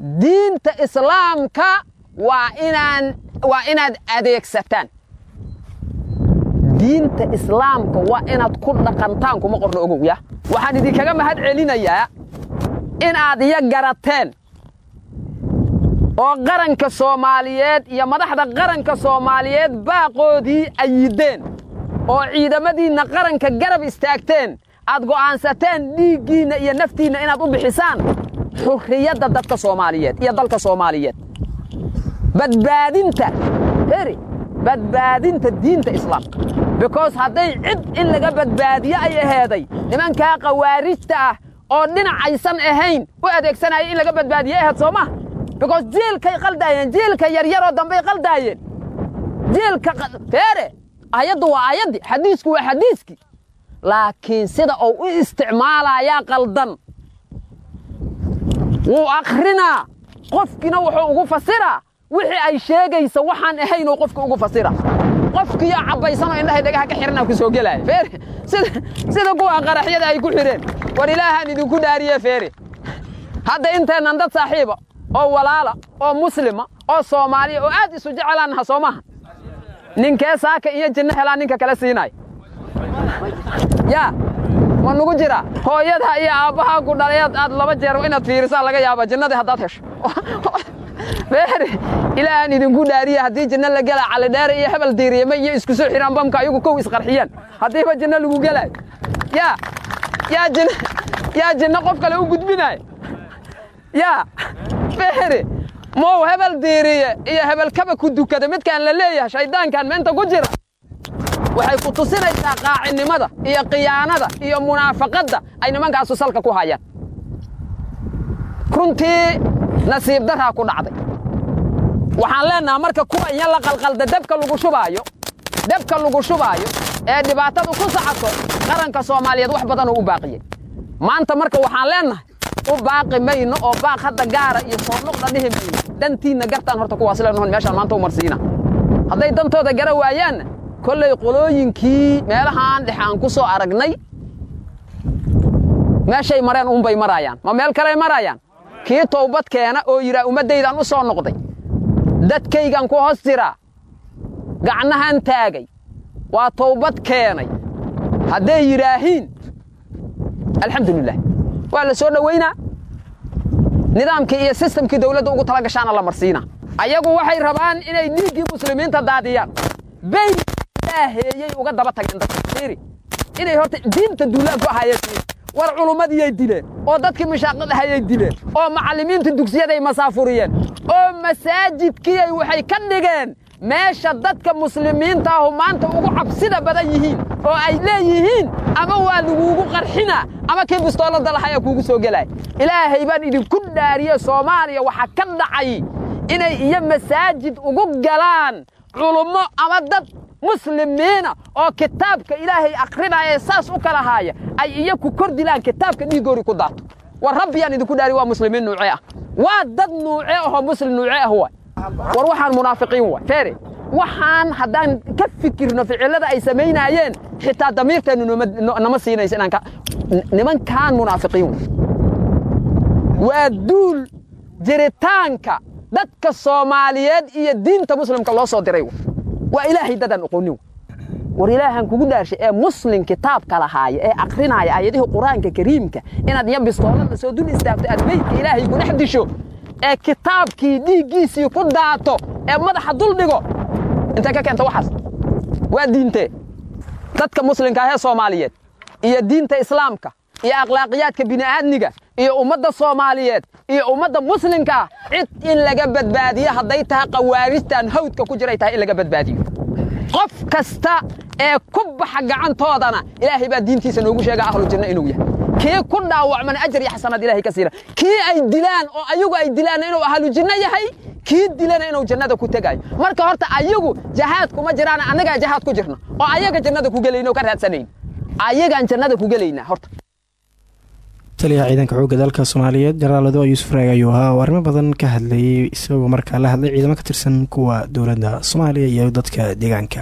diinta islaamka waa inaan waa inaad adeegsataan. Diinta islaamka waa inaad ku dhaqantaan kuma qorno ogow ya? Waxaan idinkaga mahad celinayaa in aad iya garateen oo qaranka soomaaliyeed iyo madaxda qaranka soomaaliyeed baaqoodii ayideen oo ciidamadiinna qaranka garab istaagteen. Aad go'aansateen dhiiggiinna iyo naftiinna inaad u bixisaan xurriyadda dadka soomaaliyeed iyo dalka soomaaliyeed. Badbaadinta heri badbaadinta diinta islaamka because hadday cid in laga badbaadiyo ay aheeday nimankaa khawaarijta ah oo dhinacaysan ahayn u adeegsanaya in laga badbaadiyo aheed soo maha because jiilkay qaldaayeen jiilka yaryaroo dambey qaldaayeen jiilka feere ayaddu waa ayaddii xadiisku waa xadiiskii laakiin sida uu u isticmaalayaa qaldan wuu akhrinaa. Qofkiina wuxuu ugu fasiraa wixii ay sheegaysa waxaan ahaynuu qofka ugu fasira. Qofkiioo cabbaysanoo indhahay dhagaha ka xidhanaa ku soo gelaya feere sida kuwa qaraxyada ay ku xidheen war ilaahaan idinku dhaariye feere hadda inteennan dad saaxiiba oo walaala oo muslima oo soomaaliya oo aad isu jecelaannaha soo maha ninkee saaka iyo jinno helaa ninka kale siinaya yaa ma nugu jiraa hooyada iyo aabbahaa ku dhalay aad laba jeer inaad fiirisaa laga yaaba jinnadii haddaad hesho. Beere ilaahaan idinku dhaariya. Haddii jinno la gelaa calidheere iyo hebel diiriyame iyo isku soo xidhaan bamka ayagu kow isqarxiyaan haddiiba jinno lagu gelaayo yaa yaa jinno yaa jinno qof kale u gudbinaayo. Yaa beere mow hebel diiriye iyo hebel kaba ku dukada. Midkaan la leeyahay shayddaankan meenta ku jira waxay ku tusinaysaa qaacinnimada iyo khiyaanada iyo munaafaqadda ay nimankaasu salka ku hayaan. Runtii nasiib daraa ku dhacday. Waxaan leennaha marka kuwa inya la qalqalda debka lagu shubaayo debka lagu shubaayo ee dhibaatadu ku socoto qaranka soomaaliyeed wax badanoo u baaqiyey maanta marka waxaan leennahay u baaqi mayno oo baaq hadda gaara iyo soo noqda dhihi mayno. Dantiinna gartaan horta kuwaas leenahon meeshaan maanta u marsiina. Hadday dantooda gara waayaanna kollay qolooyinkii meelahaan dhex aan ku soo aragnay. Meeshay mareen uunbay maraayaan ma meel kaley maraayaan kii towbad keena oo yidhaa ummaddaydaan u soo noqday. Dadkaygaan ku hoos jiraa. Gacnahan taagay. Waa towbad keenay. Hadday yidhaahiin? Alxamdulilah waa la soo dhowaynaa nidaamkii iyo sistamkii dawladda ugu tala gashaana la marsiinaa. Ayagu waxay rabaan inay dhiiggii muslimiinta daadiyaan ilaaheeyey uga daba tageen dadka fiiri inay horta diinta duulaan ku ahaayeen fiiri war culummadiyay dileen oo dadkii mashaaqadahayay dileen oo macallimiinta dugsiyaday masaafuriyeen oo masaajidkiyay waxay ka dhigeen meesha dadka muslimiinta ahu maanta ugu cabsida badan yihiin oo ay leeyihiin ama waa laguugu qarxinaa ama kii bistoolada lahayaa kuugu soo gelaya ilaahay baan idinku dhaariye soomaaliya waxaa ka dhacay inay iyo masaajid ugu galaan culummo ama dad muslimiina oo kitaabka ilaahay akhrinaya saas u kala haaya ay iyo ku kor dilaan kitaabka dhiiggoori ku daato. War rabbiyaan idinku dhaari waa muslimiin nuuce ah. Waa dad nuuce ahoo muslim nuuce ah waay. War waxaan munaafiqiin waay. Feere waxaan haddaan ka fikirno ficillada ay samaynaayeen xitaa damiirteennu nama siinaysa inaan ka nimankaan munaafiqiin waay. Waa duul jiritaanka dadka soomaaliyeed iyo diinta muslimka loo soo diray waa ilaahay dadaan oqonin war ilaahan kugu dhaarshay ee muslim kitaabka lahaaya ee akrinaaya aayadihii qur'aanka kariimka inaad iyo bistoolada soo dul istaagto aad meydka ilaahay ku dhex disho ee kitaabkii dhiiggiisii ku daato ee madaxa dul dhigo. Intay ka keenta waxaas? Waa diintee. Dadka muslimka ahee soomaaliyeed iyo diinta islaamka iyo akhlaaqiyaadka bini'aadmiga iyo ummadda soomaaliyeed iyo ummadda muslimka ah cid in laga badbaadiyo hadday tahay khawaarijtan hawdka ku jiray tahay in laga badbaadiyo. Qof kasta ee ku baxa gacantoodana ilaahay baa diintiisa noogu sheega ahlu janno inuu yahay. Kii ku dhaawacmana ajar iyo xasanaad ilahay ka siina kii ay dilaan oo ayagu ay dilaan inuu ahlu jinno yahay kii dilana inuu jannada ku tegaayo marka horta ayagu jahaad kuma jiraan annagaa jahaad ku jirna oo ayaga jannada ku gelayna oo ka raadsanayn. Ayagaan jannada ku gelaynaa horta taliyaha ciidanka xoogga dalka soomaaliyeed jenaraal adoa yuusuf raag ayuu ahaa oo arrimo badan ka hadlayay isagoo markaa la hadlay ciidamo ka tirsan kuwa dowladda soomaaliya iyo dadka deegaanka.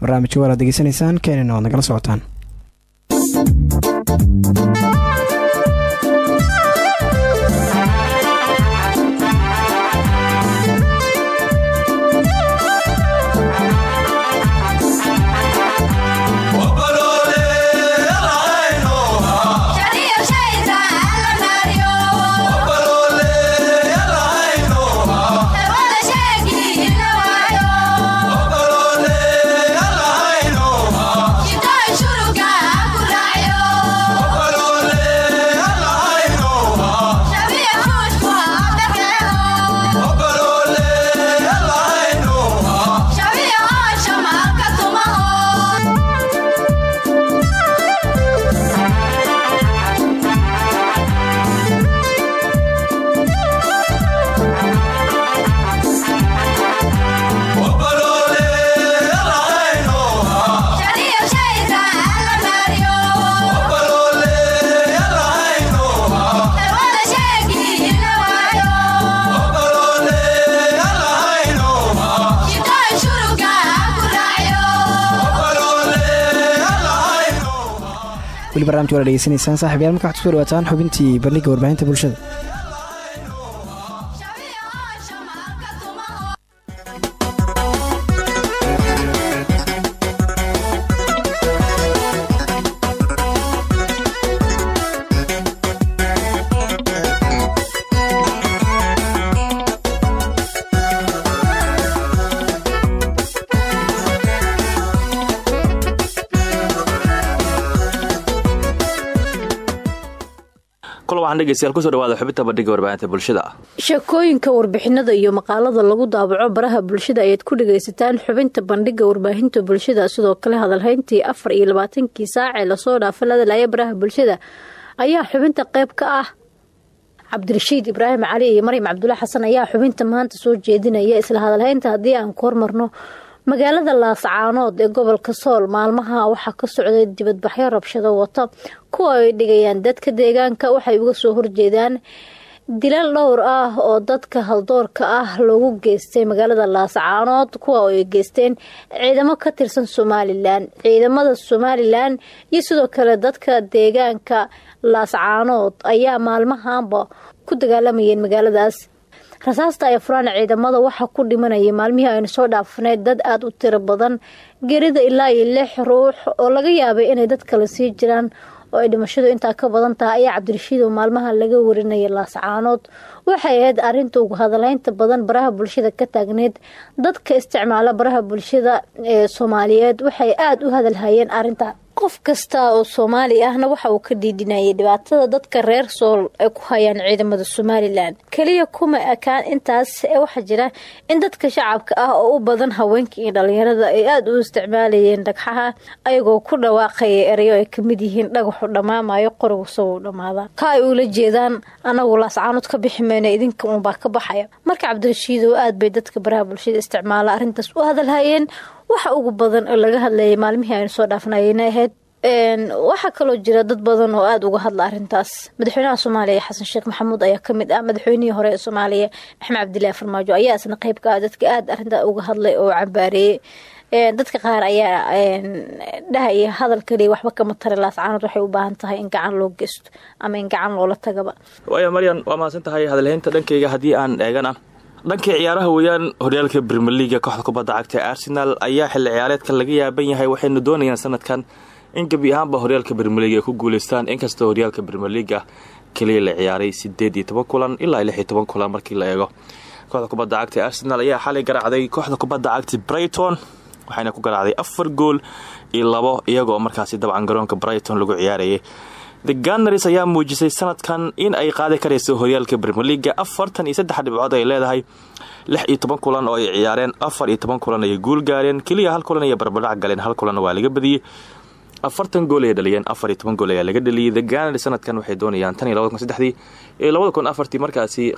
Barnaamijka waalaad degeysanaysaan keenina waad nagala socotaan weli barnamijka wala dhegeysanaysaan saaxibayaal marka waxad ku soo dhawaataan xubintii bandhigga warbaahinta bulshada kuso dhawaada xubinta bandhiga warbaahinta bulshada. Sheekooyinka warbixinada iyo maqaalada lagu daabaco baraha bulshada ayaad ku dhagaysataan xubinta bandhiga warbaahinta bulshada. Sidoo kale hadalhayntii afar iyo labaatankii saacee la soo dhaafa ladalaya baraha bulshada ayaa xubinta qayb ka ah. Cabdirashiid ibraahim cali iyo maryam cabdulla xasan ayaa xubinta maanta soo jeedinaya isla hadalhaynta haddii aan ku hormarno magaalada laascaanood ee gobolka sool. Maalmaha waxaa ka socday dibadbaxyo rabshado wata kuwa ay dhigayaan dadka deegaanka waxay uga soo horjeedaan dilal dhowr ah oo dadka haldoorka ah loogu geystay magaalada laascaanood kuwa ay geysteen ciidamo ka tirsan somalilan ciidamada somalilan iyo sidoo kale dadka deegaanka laascaanood ayaa maalmahanba ku dagaalamayeen magaaladaas. Rasaasta ay furaan ciidamada waxaa ku dhimanayay maalmihii aynu soo dhaafnay dad aada u tiro badan gerida ilaa iyo lix ruux oo laga yaabay inay dad kale sii jiraan oo ay dhimashadu intaa ka badan tahay ayaa cabdirashiidow maalmaha laga warinayay laascaanood waxay ahayd arinta ugu hadalaynta badan baraha bulshada ka taagneyd dadka isticmaala baraha bulshada ee soomaaliyeed waxay aada u hadalhayeen arinta qof kasta oo soomaali ahna waxa uu ka dhiidhinayay dhibaatada dadka reer sool ay ku hayaan ciidamada somalilan keliya kuma ekaan intaas ee waxaa jira in dadka shacabka ah oo u badan haweenka iyo dhalinyarada ay aada u isticmaalayeen dhagxaha ayagoo ku dhawaaqaya erayo ay ka mid yihiin dhagaxu dhammaamayo qorigu sabuu dhammaada. Ka ay ula jeedaan anagu laascaanood ka bixi mayna idinka uunbaa ka baxaya. Marka cabdirashiidow aad bay dadka baraha bulshada isticmaala arrintaas u hadalhayeen waxa ugu badan oo laga hadlayay maalmihii aynu soo dhaafnayna ahayd waxaa kaloo jira dad badan oo aada uga hadla arintaas madaxweynaha soomaaliya xasan sheekh maxamuud ayaa ka mid ah madaxweynihii hore ee soomaaliya maxamed cabdilaahi farmaajo ayaa isna qeyb ka ah. Dadka aada arintaa uga hadlay oo cambaareeyey dadka qaar ayaa dhahaya hadalkali waxba kama tari. Laascaanood waxay u baahan tahay in gacan loo geysto ama in gacan loola tagaba. Waaya maryan waa mahadsan tahay hadalhaynta dhankayga haddii aan eegana dhankii ciyaaraha weeyaan horyaalka brimileaga kooxda kubadda cagta arsenal ayaa xilli ciyaareedka laga yaaban yahay waxaynu doonayaan sanadkan in gebi ahaanba horyaalka brimileaga ay ku guuleystaan. Inkastoo horyaalka brimileaga keliya la ciyaaray sideed iyo toban kulan ilaa lix iyo toban kulan markii la eego. Kooxda kubadda cagta arsenal ayaa xalay garaacday kooxda kubadda cagta brighton waxayna ku garaacday afar gool iyo labo iyagoo markaasi dabcan garoonka brighton lagu ciyaarayay the ganars ayaa muujisay sanadkan in ay qaadi karayso horyaalka brimileaga afartan iyo saddex dhibcood ay leedahay lix iyo toban kulan oo ay ciyaareen afar iyo toban kulan ayay guul gaareen keliya hal kulan ayay barbadhac galeen hal kulanna waa laga badiyey afartan gool ayay dhaliyeen afar iyo toban gool ayaa laga dhaliyey the ganars sanadkan waxay doonayaan tan iyo labada kun saddexdii iyo labada kun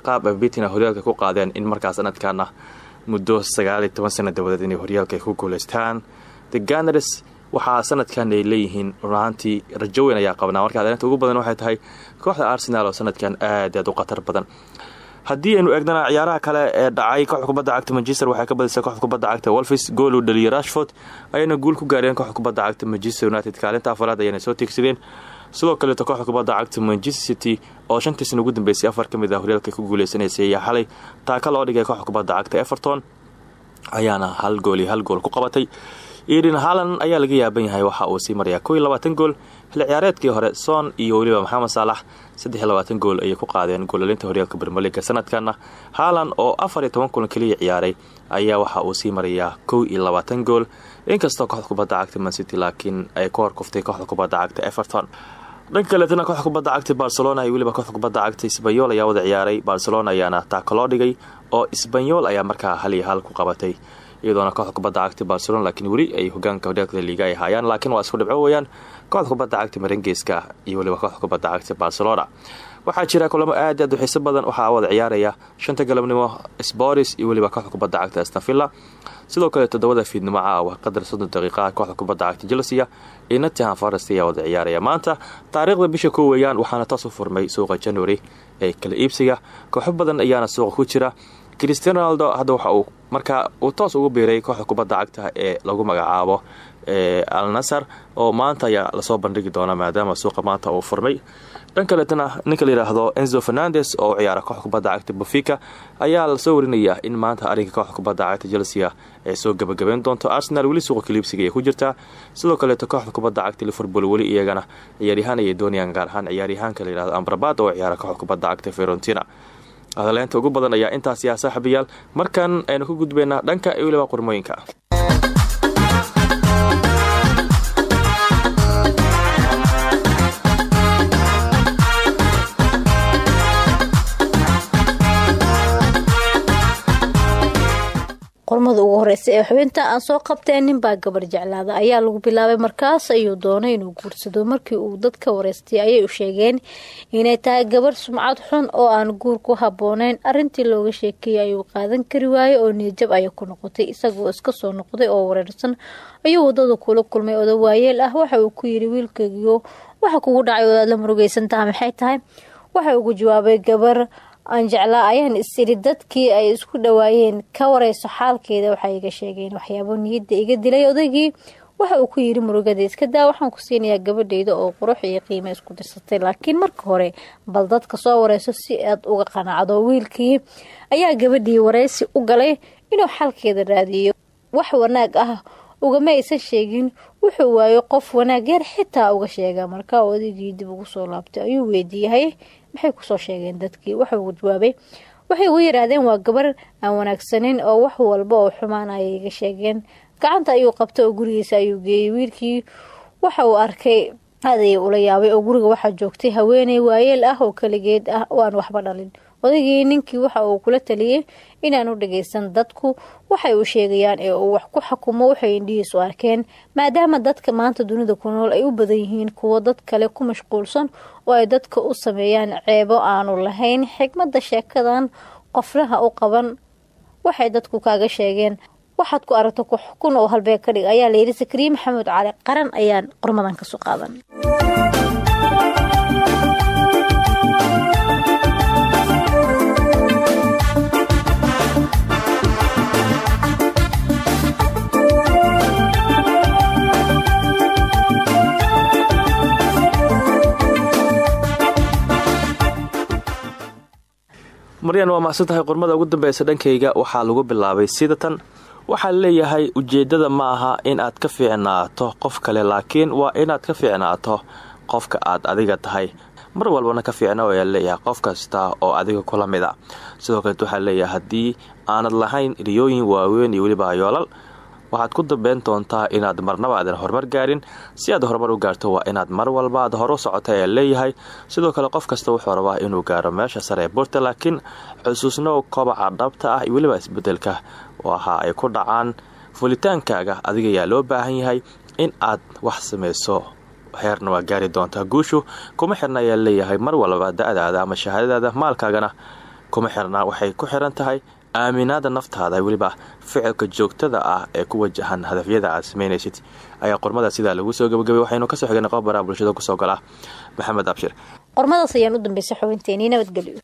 qaab afbitina horyaalka ku qaadeen in markaa sanadkaana muddo sagaal iyo toban sana dabadeed inay horyaalka ay ku guuleystaan. The ganars waxaa sanadkan ay leeyihiin runahaantii rajo weyn ayaa qabnaa. Marka adeenta ugu badan waxay tahay kooxda arsenal oo sanadkan aad aad u khatar badan. Haddii aynu eegnana ciyaaraha kale ee dhacay kooxda kubadda cagta manchester waxay ka badisay kooxda kubadda cagta wolfis gool uu dhaliyay rashford ayayna guul ku gaareen kooxda kubadda cagta manchester united kaalinta afaraad ayayna soo tiegsadeen sidoo kaleeto kooxda kubadda cagta manchester city oo shantii sana ugu dambeysay afar ka mid ah horyaalka ku guuleysanaysay ayaa xalay. Taaka loo dhigay kooxda kubadda cagta everton ayaana hal gool iyo hal gool ku qabatay irin halan ayaa laga yaaban yahay waxa uu sii labaatan gool xilli ciyaareedkii hore son iyo weliba maxamed saalax gool ayay ku qaadeen goolalinta horyaalka brmeliga sanadkana haalan oo kulan keliya ciyaaray ayaa waxa uu sii marayaa gool. Inkastoo kooxda kubadda cagta mancity laakiin ay ku horkuftay kooxda kubadda cagta everton. Dhanka kaleetana kooxda kubadda cagta barcelona iyo weliba kooxda kubadda cagta sbanyol ayaa wada ciyaaray. Barcelona ayaana taaka loo dhigay oo sbanyol ayaa markaa hal iyo hal ku qabatay iyadoona kooxda kubadda cagta barcelona laakiin weli ay hogaanka horyaalka liiga ay haayaan laakiin waa isku dhibco weeyaan. Kooxda kubadda cagta marengeeska iyo weliba kooxda kubadda cagta barcelona. Waxaa jira kulamo aad aad u xiiso badan waxaa wada ciyaaraya shanta galabnimo sporis iyo weliba kooxda kubadda cagta stanvilla sidoo kale toddobada fiidnimo caawa qadar soddon daqiiqaha kooxda kubadda cagta chelsea iyo nottingham forest ayaa wada ciyaaraya. Maanta taariikhda bisha kow weeyaan waxaana taas u furmay suuqa january ee kala iibsiga. Kooxo badan ayaana suuqa ku jira cristiano ronaldo hadda waxa uu markaa uu toos ugu biiray kooxda kubadda cagta ee lagu magacaabo ee al nasar oo maanta ayaa la soo bandhigi doona maadaama suuqa maanta uu furmay. Dhan kaleetana ninka la yidhaahdo enzo fernandes oo ciyaara kooxda kubadda cagta bofika ayaa la soo warinayaa in maanta arrinka kooxda kubadda cagta chelsea ay soo gabagabeyn doonto arsenal weli suuqa kaliibsiga ay ku jirtaa sidoo kaleeto kooxda kubadda cagta liverpool weli iyagana ciyaaryahaan ayay doonayaan gaar ahaan ciyaaryahaanka la yihahdo ambrabad oo ciyaara kooxda kubadda cagta ferontina hadaleynta ugu badan ayaa intaas yaa saaxiibayaal markan aynu ku gudbaynaa dhanka iyo weliba qormooyinka qormada ugu horeysa ee xubinta aan soo qabtee ninbaa gabar jeclaada. Ayaa lagu bilaabay markaas ayuu doonay inuu guursado markii uu dad ka wareystay ayay u sheegeen inay tahay gabar sumcad xun oo aan guur ku habooneyn arintii looga sheekeeyay ayuu qaadan kari waayey oo niyajab ayay ku noqotay. Isagoo iska soo noqday oo wareersan. Ayuu waddada kula kulmay oda waayeel ah. Waxa uu ku yiri wiilkaygiyo waxa kugu dhacay odaad la murugeysantaha maxay tahay? Waxa ugu jawaabay gabar aan jeclaa ayaan is-iri dadkii ay isku dhawaayeen ka wareyso xaalkeeda waxay iga sheegeen waxyaabo niyadda iga dilay. Odaygii waxa uu ku yiri murugada iska daa waxaan ku siinayaa gabadhayda oo qurux iyo qiimo isku dirsatay laakiin marka hore bal dadka soo wareyso si aad uga qanacdo wiilkii ayaa gabadhii wareysi u galay inuu xalkeeda raadiyo. Wax wanaag ah ugama aysan sheegin wuxuu waayo qof wanaag yar xitaa uga sheega markaa odaygii dib ugu soo laabtay ayuu weydiiyay maxay ku soo sheegeen dadkii? Waxuu jawaabay waxay ugu yidhaahdeen waa gabar aan wanaagsanin oo wax walba oo xumaan ayay iga sheegeen. Gacanta ayuu qabtay oo gurigiisa ayuu geeyey. Wiilkii waxa uu arkay aad ayay ula yaabay oo guriga waxaa joogtay haweeney waayeel ah oo kaligeed ah oo aan waxba dhalin odaygii ninkii waxa uu kula taliyey inaanu dhagaysan dadku waxay u sheegayaan ee uu wax ku xukumo waxay indhihiisu arkeen maadaama dadka maanta dunida ku nool ay u badan yihiin kuwo dad kale ku mashquulsan oo ay dadka u sameeyaan ceebo aanu lahayn xigmadda sheekadan qofnaha u qaban. Waxay dadku kaaga sheegeen waxaad ku aragto ku xukun oo halbeeg ka dhig ayaa layidhi sakriye maxamed cali qaran ayaan qormadan ka soo qaadan maryan waa mahadsan tahay qormada ugu dambeysa dhankayga waxaa lagu bilaabay sida tan waxaa leeyahay ujeeddada ma aha in aad ka fiicnaato qof kale laakiin waa inaad ka fiicnaato qofka aad adiga tahay. Mar walbana ka fiicna ayaa leeyahay qof kasta oo adiga kula mid a sidoo kaleet waxaa leeyahay haddii aanad lahayn riyooyin waaweyn iyo weliba yoolal waxaad ku dambeyn doontaa inaad marnaba aadan horumar gaarin. Si aad horumar u gaarto waa inaad mar walba aad hore u socota ayaa leeyahay. Sidoo kale qof kasta wuxuu rabaa inuu gaaro meesha sare ee buurta laakiin xusuusno kobaca dhabta ah iyo weliba isbeddelka waxa ay ku dhacaan. Fulitaankaaga adiga ayaa loo baahan yahay in aad wax samayso heerna waa gaari doontaa guushu. Kuma xirna ayaa leeyahay mar walba da-daada ama shahaadadaada maalkaagana. Kuma xirna waxay ku xiran tahay aaminaada naftaada weliba ficilka joogtada ah ee ku wajahan hadafyada aad samaynaysid ayaa qormada sidaa lagu soo gabagabay. Waxaynu ka soo xigana qof baraa bulshada ku soo gala. Maxamed abshir. Qormadaas ayaan u dambeysay xubinteenii nabadgelyo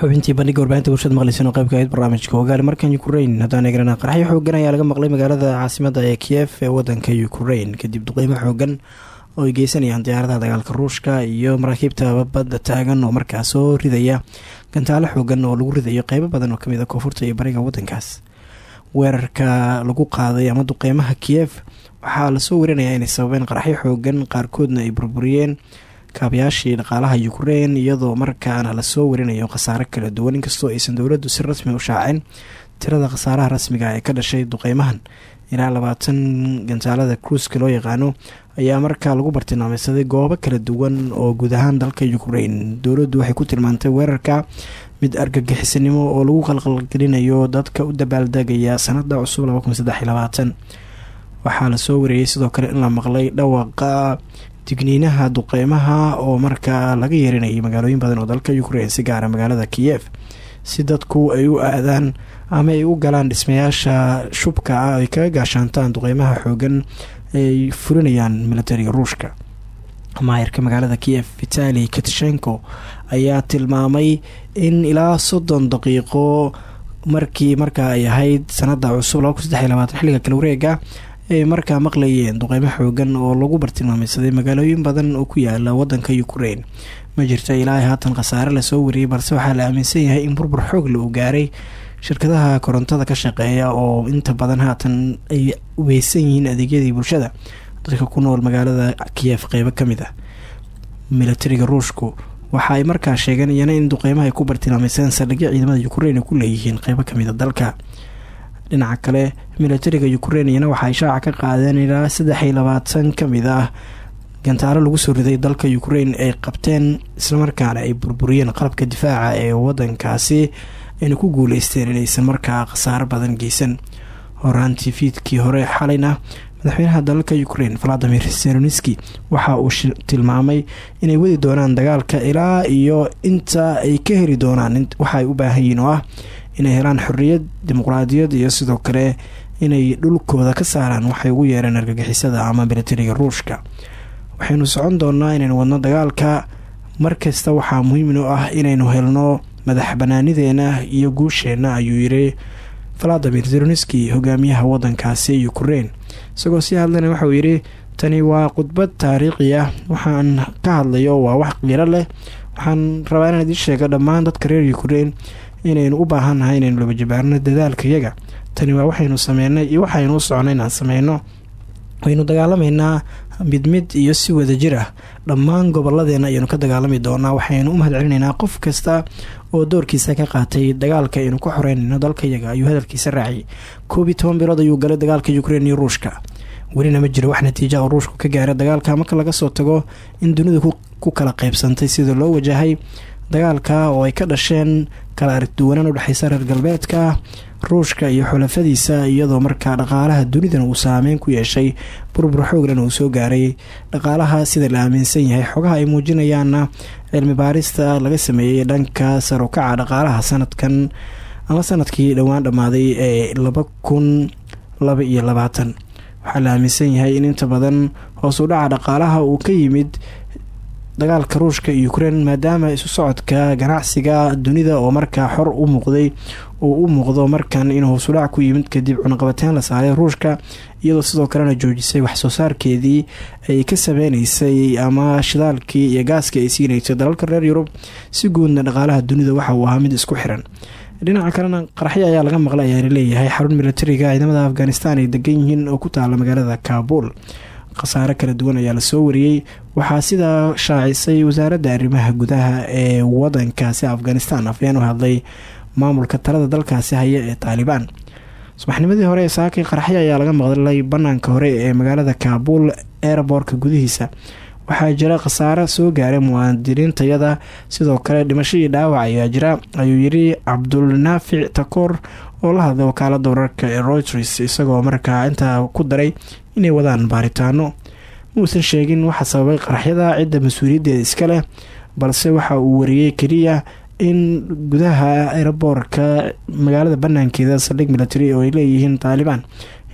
xubintii bandhiga warbaahinta bulshada maqleysan oo qaybka ahayd barnaamijka hogaali markan ukrain haddaan eegrana qaraxyo xoogan ayaa laga maqlay magaalada caasimada ee kiyef ee wadanka ukrain kadib duqeymo xoogan oo ay geysanayaan diyaaradaha dagaalka ruushka iyo maraakiibta badda taagan oo markaas soo ridaya gantaalo xoogan oo lagu ridayo qeybo badan oo ka mid a koonfurta iyo bariga wadankaas weerarka lagu qaaday ama duqeymaha kiyef waxaa la soo warinayaa inay sababeen qaraxyo xoogan qaarkoodna ay burburiyeen kaabayaashii dhaqaalaha ukrein iyadoo markaana la soo warinayo khasaare kala duwan inkastoo aysan dowladdu si rasmi u shaacin tirada khasaaraha rasmiga ee ka dhashay duqeymahan ilaa labaatan gantaalada kruiska loo yaqaano ayaa markaa lagu bartilmaameysaday goobo kala duwan oo guud ahaan dalka ukrein dowladdu waxay ku tilmaantay weerarka mid argagixisanimo oo lagu qalqalgelinayo dadka u dabaaldegaya sanada cusub waxaa la soo wariyey sidoo kale in la maqlay dhawaqa digniinaha duqeymaha oo markaa laga yeerinayay magaalooyin badan oo dalka ukraine si gaara magaalada kiyef si dadku ay u aadaan ama ay u galaan dhismayaasha shubka ah ay kaga gaashaantaan duqeymaha xoogan ay fulinayaan militariga ruushka. Maayirka magaalada kiyef vitali katshenko ayaa tilmaamay in ilaa soddon daqiiqo markii markaa ay ahayd sanada cusub xilliga kala wareega ay markaa maqlayeen duqeymo xoogan oo lagu bartilmaameysaday magaalooyin badan oo ku yaalla wadanka ukraine. Ma jirto ilaa haatan khasaare la soo wariyay balse waxaa la aaminsan yahay in burbur xoogle uu gaaray shirkadaha korontada ka shaqeeya oo inta badan haatan ay weysan yihiin adeegyadii bulshada. Dadka ku nool magaalada kiyef qeybo ka mid ah ruushku waxa ay markaa sheeganayeen in duqeymaha ay ku bartilmaameyseen saldhigyo ciidamada ukraine ku leeyihiin qeybo kamida dalka. Dhinaca kale militariga ukrainiyana waxaay shaaca ka qaadeen ilaa saddex iyo labaatan ka mid ah. Gantaaro lagu soo riday dalka ukraine ay qabteen islamarkaana ay burburiyeen qalabka difaaca ee wadankaasi ayna ku guuleysteen inaysan markaa khasaaro badan geysan. Horaantii fiidkii hore xalayna madaxweynaha dalalka ukraine valadimir zelenski waxa uu tilmaamay inay wadi doonaan dagaalka ilaa iyo inta ay ka heli doonaan waxa ay u baahan yihiin oo ah inay helaan xorriyad dimuqraadiyad iyo sidoo kale inay dhulkooda ka saaraan waxay ugu yeereen argagixisada ama militariga ruushka. Waxaynu socon doonaa inaynu wadno dagaalka. Markasta waxaa muhiim u ah inaynu helno madax banaanideena iyo guusheenna ayuu yiri valadimir zelenski hogaamiyaha wadankaasi ukraine. Isagoo sii hadlana waxauu yidhi tani waa khudbad taariikhi ah. Waxaan ka hadlayo waa wax qiiro leh. Waxaan rabaa inaan idiin sheego dhammaan dadka reer ukraine inaynu u baahannahay inaynu labajabaarno dadaalkayaga tani waa waxaynu sameynay iyo waxaynu u socno inaan sameyno waynu dagaalamaynaa mid mid iyo si wadajir ah. Dhammaan gobolladeena ayaynu ka dagaalami doonaa. Waxaynu u mahad celinaynaa qof kasta oo doorkiisa ka qaatay dagaalka aynu ku xoreynayno dalkayaga ayuu hadalkiisa raaciyay koob toban bilood ayuu galay dagaalka ukrein iyo ruushka. Welina ma jiro wax natiija oo ruushku ka gaaray dagaalka. Marka laga soo tago in dunidu ku kala qaybsantay sida loo wajahay dagaalka oo ay ka dhasheen kala aragduwanaan u dhexeysa reer galbeedka ruushka iyo xulafadiisa iyadoo markaa dhaqaalaha dunidan uu saameyn ku yeeshay burbur xooglan uu soo gaaray. Dhaqaalaha sida la aaminsan yahay xogaha ay muujinayaanna cilmi baarista laga sameeyey dhanka sarukaca dhaqaalaha sanadkan ama sannadkii dhowaan dhammaaday ee laba kun laba iyo labaatan. Waxaa la aaminsan yahay in inta badan hoos u dhaca dhaqaalaha uu ka yimid dagaalka ruushka iyo ukrein maadaama isu socodka ganacsiga dunida oo markaa xor u muuqday uu u muuqdo markan inuu hoosudhac ku yimid kadib cunaqabateyn la saaray ruushka iyadoo sidoo kalena joojisay waxsoo saarkeedii ay ka sameyneysay ama shidaalkii iyo gaaskii ay siineysay dalalka reer yurub. Si guudna dhaqaalaha dunida waxa uu ahaa mid isku xiran. Dhinaca kalena qaraxyo ayaa laga maqlay ayaa la leeyahay xarun militariga ciidamada afghanistan ay degan yihiin oo ku taala magaalada kaabul khasaare kala duwan ayaa la soo wariyey. Waxaa sidaa shaacisay wasaaradda arrimaha gudaha ee wadankaasi afghanistan afyeen u hadlay maamulka talada dalkaasi haya ee taalibaan subaxnimadii hore ee saakay qaraxyo ayaa laga maqlay banaanka hore ee magaalada kaabul eeraboorka gudihiisa. Waxaa jira khasaare soo gaaray muwaadiniintayada sidoo kale dhimasho dhaawac ayaa jira ayuu yiri cabdulnaafic takoor oo la hadlay wakaalada wararka ee reuters isagoo markaa intaa ku daray inay wadaan baaritaano muusan sheegin waxa sababay qaraxyada cidda mas'uuliyaddeeda iska leh balse waxa uu wariyey keliya in gudaha eraboorka magaalada banaankeeda saldhig military oo ay leeyihiin taalibaan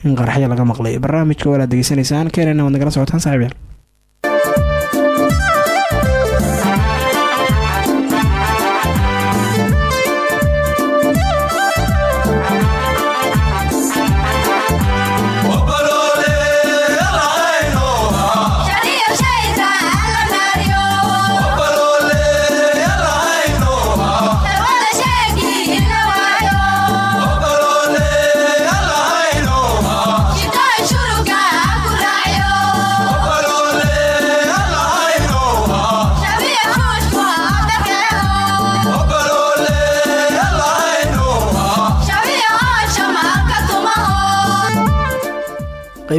in qaraxyo laga maqlay barnaamijka walaad degeysanaysaan keenana waad nagala socotaan saaxiibyaal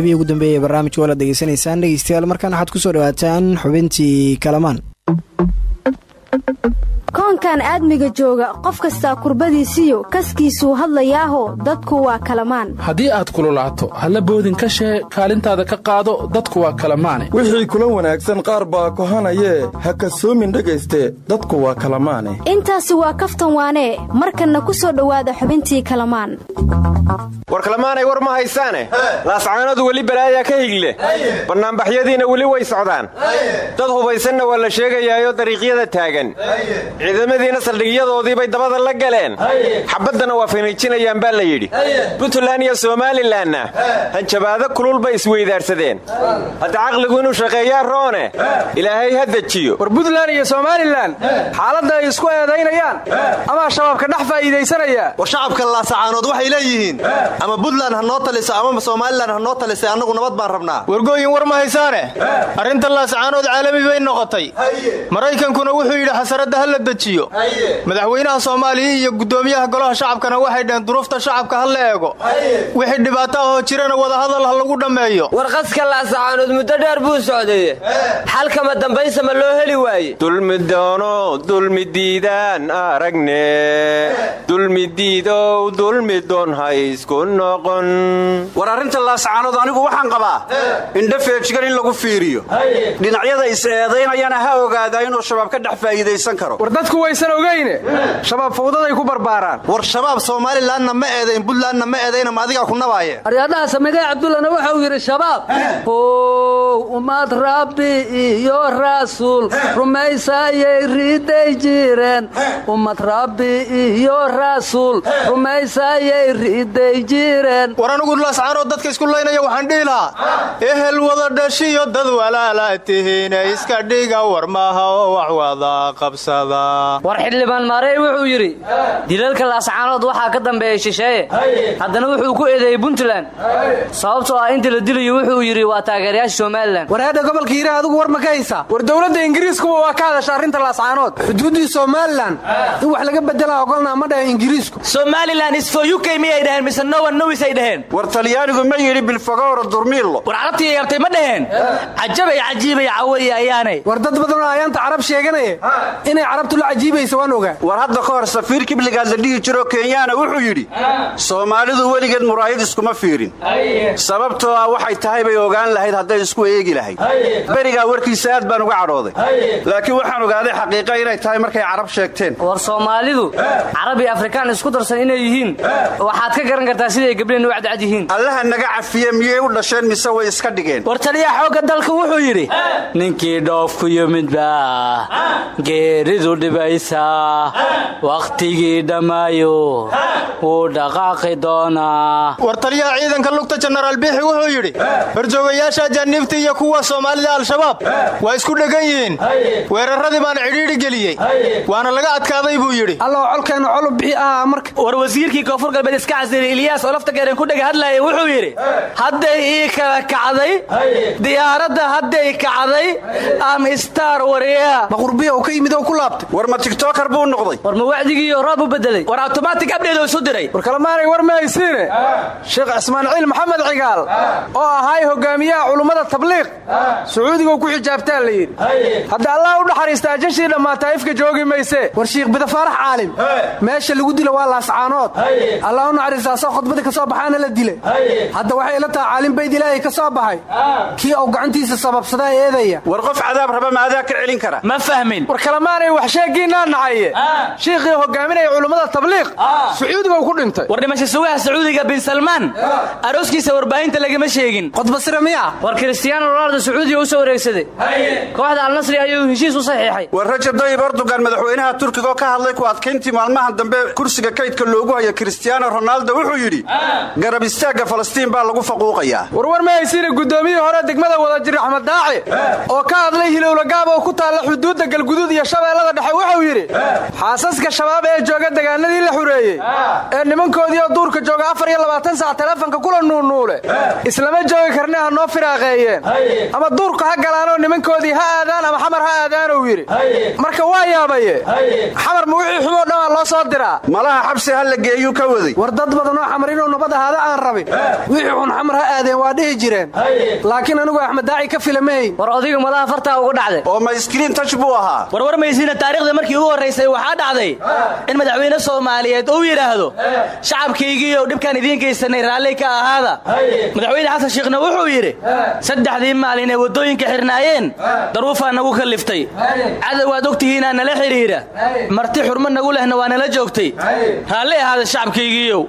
qaybihii ugu dambeeyay barnaamijka waala degeysanaysaan dhegeystayaal markaan waxaad ku soo dhawaataan xubintii kalamaan koonkan aadmiga jooga qof kastaa kurbadiisiyo kaskiisuu hadlayaaho dadku waa kalamaan. Haddii aad kululaato halla boodin ka shee kaalintaada ka qaado dadku waa kalamaane. Wixii kula wanaagsan qaar baa kohanayee ha kasoomin dhegayste dadku waa kalamaane. Intaasi waa kaftan waanee markanna ku soo dhowaada xubintii kalamaan. War kalamaanay war ma haysaane. Laascaanadu weli balaayaa ka higle. Bannaanbaxyadiina weli way socdaan. Dad hubaysanna waa la sheegayaayo dariiqyada taagan ciidamadiina saldhigyadoodiibay dabada la galeen. Xabaddana waa faniijinayaan baa la yidhi. Puntland iyo somalilanna hanjabaado kulul bay isweydaarsadeen hadda caqligu inuu shaqeeyaa roone. Ilaahay ha dejiyo. War puntland iyo somalilan xaaladda ay isku eedaynayaan. Ama shabaabka dhex faa'iidaysanaya. War shacabka laasacaanood waxay leeyihiin. Ama puntland ha noo taliso ama somalilan ha noo talisay annagu nabad baan rabnaa. Wargooyin war ma haysaane? Arrinta laasacaanood caalami bay noqotay. Maraykankuna wuxuu yidhi xasaradda dejiyo. Madaxweynaha soomaaliya iyo guddoomiyaha golaha shacabkana waxay dhaheen duruufta shacabka ha la eego wixii dhibaato ahoo jirana wadahadal ha lagu dhammeeyo warqaska laasacaanood muddo dheer buu socdaye xalkama dambaysa ma loo heli waaye dulmi doono dulmi diidaan aragne. Dulmi diidow dulmi doon haysku noqon. War arrinta laasacaanood anigu waxaan qabaa indha feejigan in lagu fiiriyo. Dhinacyada is eedaynayana ha ogaadaa inuu shabaab ka dhex faa'iidaysan karo dadku waysan ogayne shabaab fawdaday ku barbaaraan. War shabaab somalilanna ma eedayn puntlandna ma eedayna ma adigaa ku nabaaye aryaadhaha samigay cabdullana wuxuu yidhi shabaab how ummad rabbi iyo rasuul rumaysayay riday jireen ummad rabbi iyo rasuul rumaysayay riday jireen war anugu laascaanood dadka isku laynaya waxaan dhihi lahaa ehel wada dhashiyo dad walaala tihiine iska dhiga war maaha oo wax wada qabsada war xildhibaan maarey wuxuu yidhi dilalka laascaanood waxaa ka dambeeya shisheeye haddana wuxuu ku eedeeyey puntland. Sababtoo ah inta la dilayo wuxuu yidhi waa taageerayaasha somalilan wareedha gobolka hiiraha adigu war ma ka haysaa war dowladda ingiriiskuba waa ka hadasha arrinta laascaanood. Xuduuddii somalilan in wax laga bedelaa ogolnaa ma dhahe ingiriisku. Somalilan isfo uk miyay dhaheen? Mise nowan nowisay dhaheen? War talyaanigu ma yidhi bilfagowra durmiillo war carabtii yabtay ma dhaheen? Cajabay cajiibay cawaya ayaanay. War dad badanoo ayaanta carab sheeganaya inay carabtu la cajiibaysa waan ogaa. War hadda ka hor safiir kibligaad la dhihi jiro kenyaana wuxuu yidhi soomaalidu weligeed muraayad iskuma fiirin. Sababtoo ah waxay tahay bay ogaan lahayd hadday isku eegi lahayd. Berigaa warkiisa aad baan uga cadhooday. Laakiin waxaan ogaaday xaqiiqa inay tahay markay carab sheegteen. War soomaalidu carab iyo afrikaan isku darsan inay yihiin. Waxaad ka garan kartaa siday gabdheen u cadcad yihiin. Allaha naga cafiye miyay u dhasheen mise way iska dhigeen? War taliya xoogga dalka wuxuu yidhi ninkii dhoof ku yimidba geeridu dhibaysaa wakhtigii dhammaayo wuu dhaqaaqi doonaa. War taliyaha ciidanka lugta jenaraal biixi wuxuu yidhi horjoogayaasha ajaaniibta iyo kuwa soomaalida al-shabaab waa isku dhegan yihiin. Weeraradii baana cidhiidhi geliyey waana laga adkaaday buu yidhi. Allow colkeenna colu bixi ahaa marka war wasiirkii koonfur galbeed iska casiriyey ilyaas oo lafta geeren ku dhega hadlaaya wuxuu yidhi hadday ii kala kacday diyaaradda hadday kacday am star wariya maqurbiya uu ka yimid oo ku laabtay war ma tiktokar buu noqday? War ma wacdigiiyo roob u bedelay war automatic abdheed oo isu diray? War kalamaanay war ma haysiine. Sheekh ismaanciil maxamed cigaal oo ahaay hogaamiyaha culummada tabliiq sacuudiguu ku xijaabtaa la yidhi. Hadda allah u dhaxariista ajashii dhammaata ifka joogi mayse. War shiikh bidafaarax caalim. Meesha lagu dila waa laascaanood allah u naxariista asoo khudbada ka soo baxaana la dilay. Hadda waxay ila taha caalim bayd ilaahay ka soo baxay. Kii uu gacantiisa sababsadaa eedaya. War qof cadaab raba ma adaa ka celin kara. Ma fahmin. War kalamaanay wax sheegiinaa nacaye shiikhii hogaaminaya culummada tabliiq. Sacuudiga uu ku dhintay. War dhimasho sugaha sacuudiga bin salmaan. Arooskiisa warbaahinta lagama sheegin. Qodbasira miya. War kristiyaano ronaldo sacuudiga u soo wareegsaday. Kooxda alnasri ayuu heshiis u saxiixay. War rajab dayib erdogan madaxweynaha turkiga oo ka hadlay ku adkayntii maalmahan dambe kursiga kaydka loogu haya kristiyaano ronaldo wuxuu yidhi garab istaagga falastiin baa lagu faquuqayaa warwar ma haysiina guddoomiyihii hore degmada wadajir axmed daaci oo ka hadlay hilowlagaab oo ku taalla xuduudda galguduud iyo shabeellada dhexe wuxuu yidhi xaasaska shabaab ee jooga degaanadii la xureeyey ee. nimankoodii oo duurka jooga afar iyo labaatan sac teleefonka kula nuulnuule islama joogi karne ha noo firaaqeeyeen. Ama duurka ha galaanoo nimankoodii ha aadaan ama xamar ha aadaanuu yidhi. Marka waa yaabaye xamar ma wixii xumoo dhammaa loo soo diraa? Malaha xabsi ha la geeyuu ka waday. War dad badan oo xamar inuu nabad ahaada aan rabin. Wixii xun xamar ha aadeen waa dhihi jireen. Laakiin anigu axmed daaci ka filamayn war odiga malaha fartaa ugu dhacday. Oo ma iskriin taj buu ahaa. Warwar maysiina taariikh taariikhda markii ugu horraysay waxaa dhacday in madaxweyne soomaaliyeed uu yidhaahdo shacabkaygiiyow dhibkaan idiin geysanay raalli ka ahaada. Madaxweyne xasan shiikhna wuxuu yidhi saddexdii maalin ee waddooyinka xirnaayeen daruufaa nagu kalliftay cadow aad ogtihiinaa nala xidhiidha marti xurmo nagu lehna waa nala joogtay. Raalli ahaada shacabkaygiiyow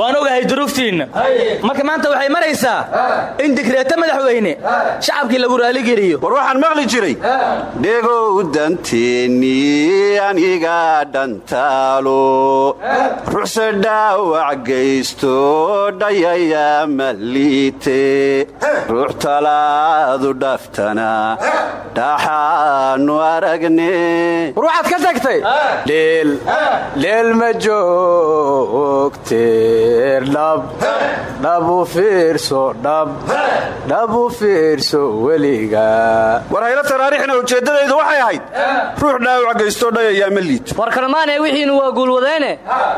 waan ogahay duruuftiinna. Marka maanta waxay maraysaa in digreeto madaxweyne shacabkii lagu raaligeliyo war waxaan maqli jiray dhegow danteennii aniga dhantaalo ruxse dhaawac geysto dhayaya maliite ruux talaadu dhaftana dhaxaanu aragne. War waxaad ka tagtay? Dheel ma joogteer dhab dhabu fiirso dhab dhabu fiirso weliga. War haylo taraariixna ujeeddadaydu waxay ahayd geystoo dhayayaa ma liito. War kalmaanee wixiinu waa guulwadayne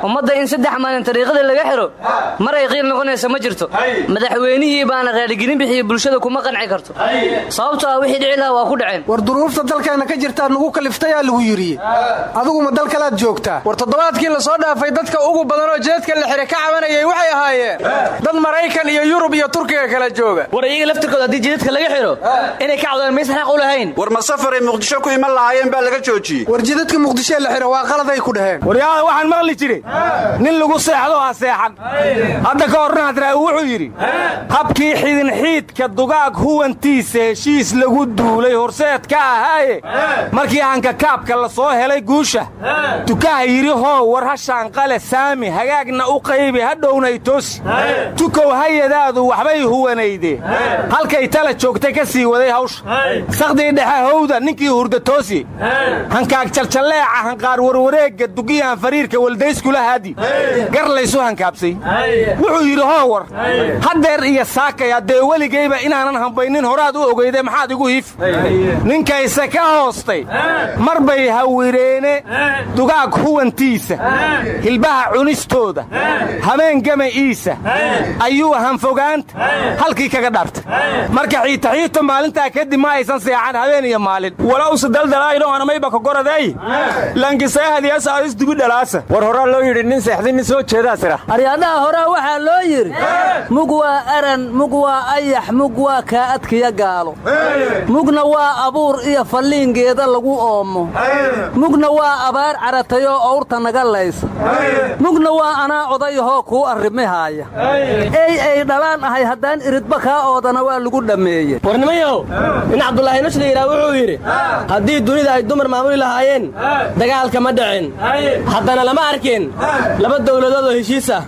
ummadda in saddex maalin tariiqadii laga xidho maray qiil noqonaysa ma jirto. Madaxweynihii baana raaligelin bixiya bulshada kuma qanci karto. Sababto ah wixii dhici lahaa waa ku dhaceen. War duruufta dalkeenna ka jirtaa nugu kaliftayaa lagu yidhi. Adiguma dal kalaad joogtaa. War toddobaadkii la soo dhaafay dadka ugu badanoo jeedka la xidhe ka cabanayay waxay ahaayeen. Dad maraykan iyo yurub iyo turkiga kala jooga. War iyaga laftirkooda haddii jeedadka laga xidho inay ka cawdaan maysan xaq u lahayn. War ma safaray muqdisho ku iman lahaayeen baa laga joojiyey war jidadka muqdishoe la xidho waa qaladay ku dhaheen. Waryaada waxaan maqli jiray. Nin lagu seexdo ha seexan. Hadda ka horna hadraawi wuxuu yidhi habkii xidinxiidka dugaag huwantiisa heshiis lagu duulay horseed ka ahaaye. Markii hankakaabka la soo helay guusha tukaha yidhi hoow war hashaanqale saami hagaagna u qaybi hadhownay toosi tukow hayadaadu waxbay huwanayde halkay tala joogtay ka sii waday hawsha. Sakdii dhexe howda ninkii hurda toosi hankaag jaljalleeca hanqaar warwareegga dugiyahan fariirka weldayskula haadi. Gar laysu hankaabsay. Wuxuu yidhi hoowar haddeer iyo saakay haddee weligayba inaanan hambaynin horaad u ogeyde maxaad igu hiif. Ninkayse ka hoostay mar bay hawireene dugaag huwantiisa hilbaha cunistooda habeen gama'iisa ayuu hanfogaanta halkii kaga dhaartay. Marka xiitaxiito maalintaa kadib ma aysan seexan habeen iyo maalin walowse daldalaaydoanamayba kogoraday lankiseehadiyasaais dubidhalaasa war horaa loo yidhi nin seexday nin soo jeedaa sira. Aryadaha horaa waxaa loo yidhi mug waa aran mug waa ayax mug waa kaa'adkiya gaalo. Mugna waa abuur iyo falliingeeda lagu oomo. Mugna waa abaar caratayoo owrta naga laysa. Mugna waa anaa odayahoo kuu arrimihaaya. Ey ay dhalaan ahay haddaan iridba kaa oodana waa lagu dhammeeye warnimayow nin cabdulaahi nashla yidhaa wuxuu yidhi haddii dunida ay dumar maamuli lahaayeen dagaalka ma dhicin. Haddana lama arkin. Laba dawladood oo heshiis ah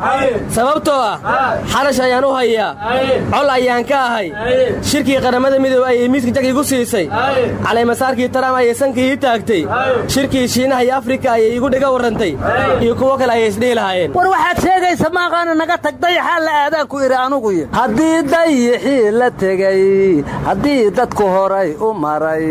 sababtoo ah xalash ayaan u hayaa. Col ayaan ka ahay. Shirkii qaramada midoobe ayay miiska jag igu siisay. Calaymasaarkii taram ayay sankii ii taagtay. Shirkii shiinaha iyo afrika ayay igu dhiga warrantay iyo kuwo kale ayay isdhihi lahaayeen. War waxaad sheegaysa maaqaana naga tag dayaxaa la aadaanku idhi anuguy haddii dayixii la tegey haddii dadku horay u maray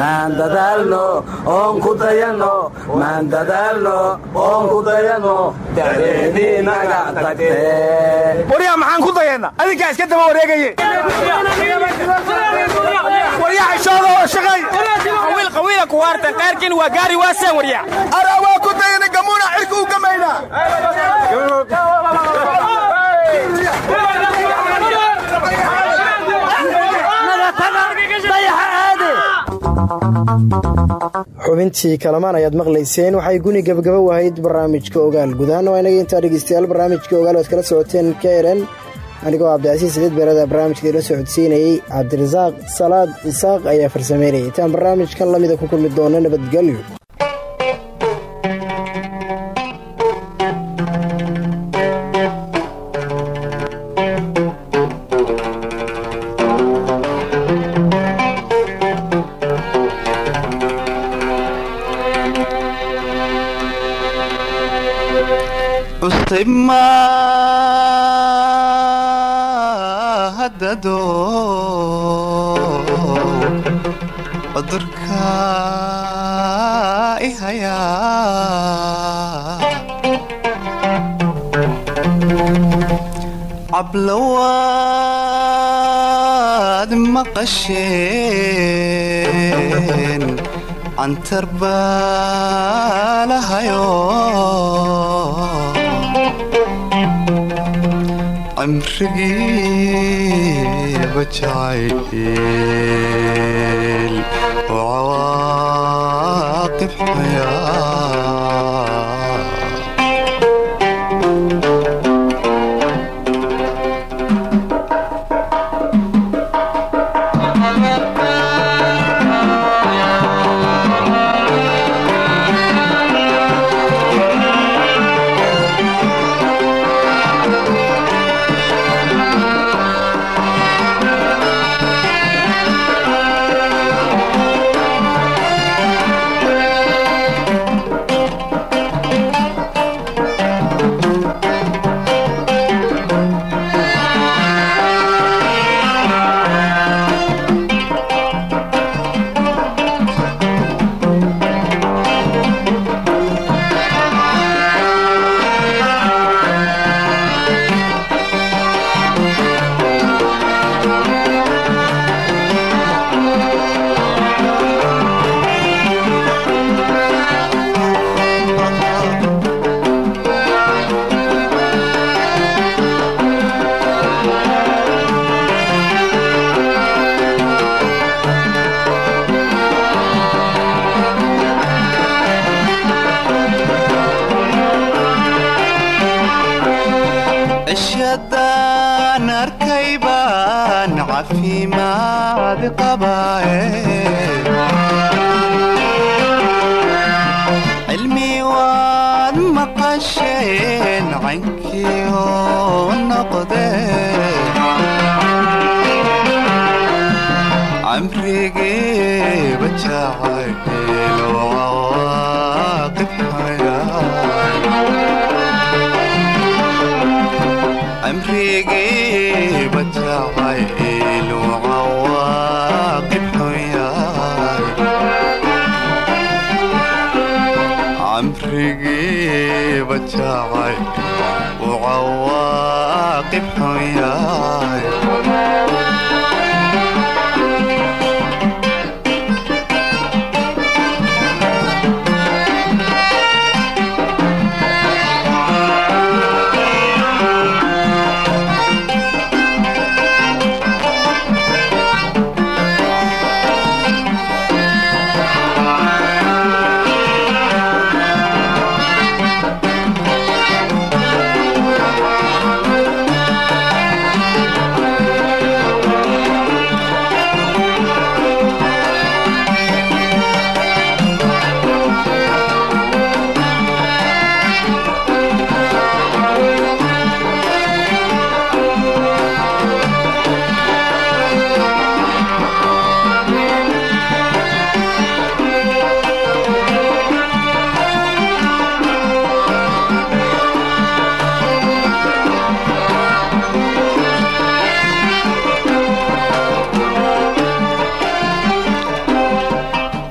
maan dadaalno oon ku dayanno maan dadaalno oon ku dayanno dacdeedii naga tagtee waryaa maxaan ku dayanna adinkaa iska daba wareegaye waryaa xishooda oo shaqay. Qawiil qawiila kuwaartan qaarkiin waa gaari waaseen waryaa araa waa ku dayana gamuuna cirka u gamayna xubintii kalamaan ayaad maqlayseen waxay guni gabagaba wahayd barnaamijka ogaal. Gudahaan waa inaga intaa dhegeystayaal barnaamijka ogaal oad kala socoteen ka eren anigoo cabdicasiis saliid beerada barnaamijka ila socodsiinayey cabdirasaaq salaad isaaq ayaa farsameynayay. Intaan barnaamijkan lamida ku kulmi doono nabadgelyo hadado cudurka ihaya cablawaad maqasheen cantar baalahayo cimrigiiba jacayl cawaaqib xaya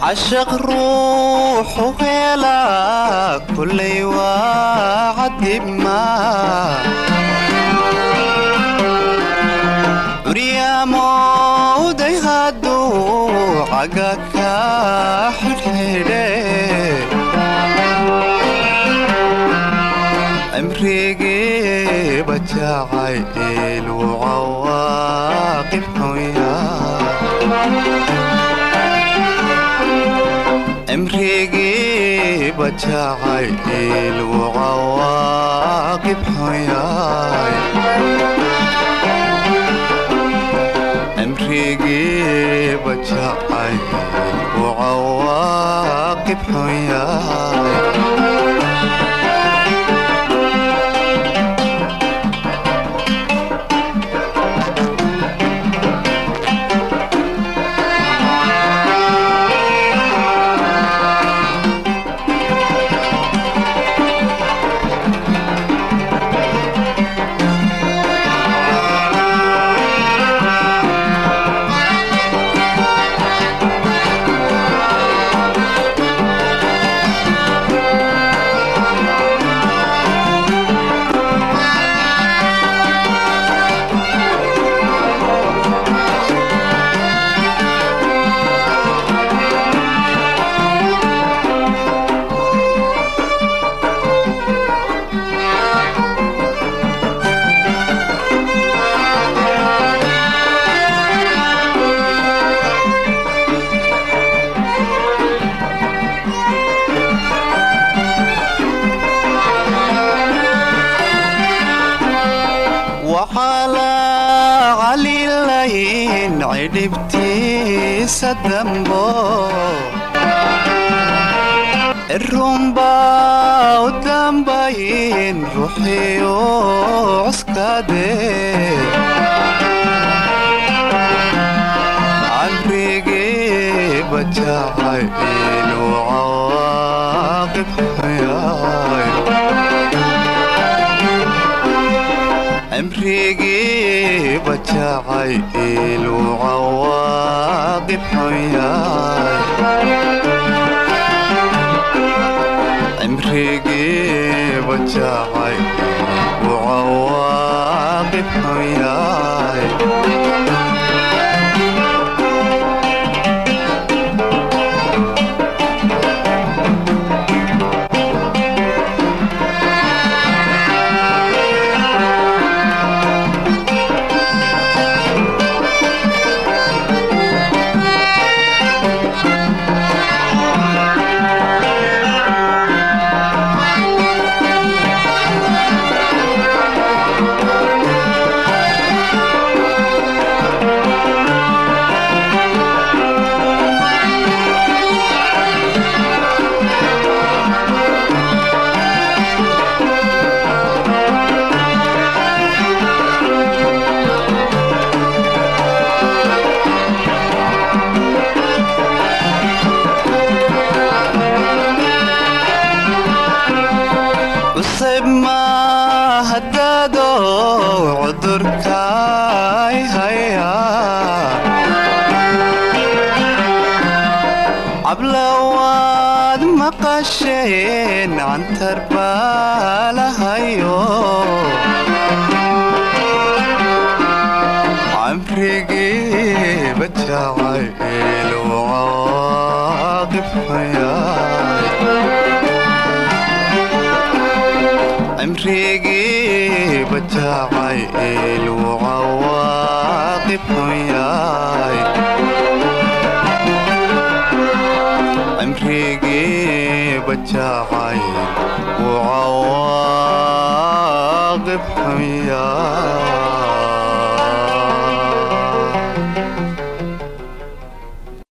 cashaq ruuxu helaa kullay waa cadibma curyamowday hadduu caga ka xidhxidhe cimrigiiba jacayl wuu cawaaqib cimrigiiba jacayl wuu cawaaqib xunyahay cimrigiiba jacayl wuu cawaaqib dambayn ruuxiyo cuskade camrigii bajacayl cawaaqib xuyay cimrigii bajacayl cawaaqib xuyay cimrigii bajacay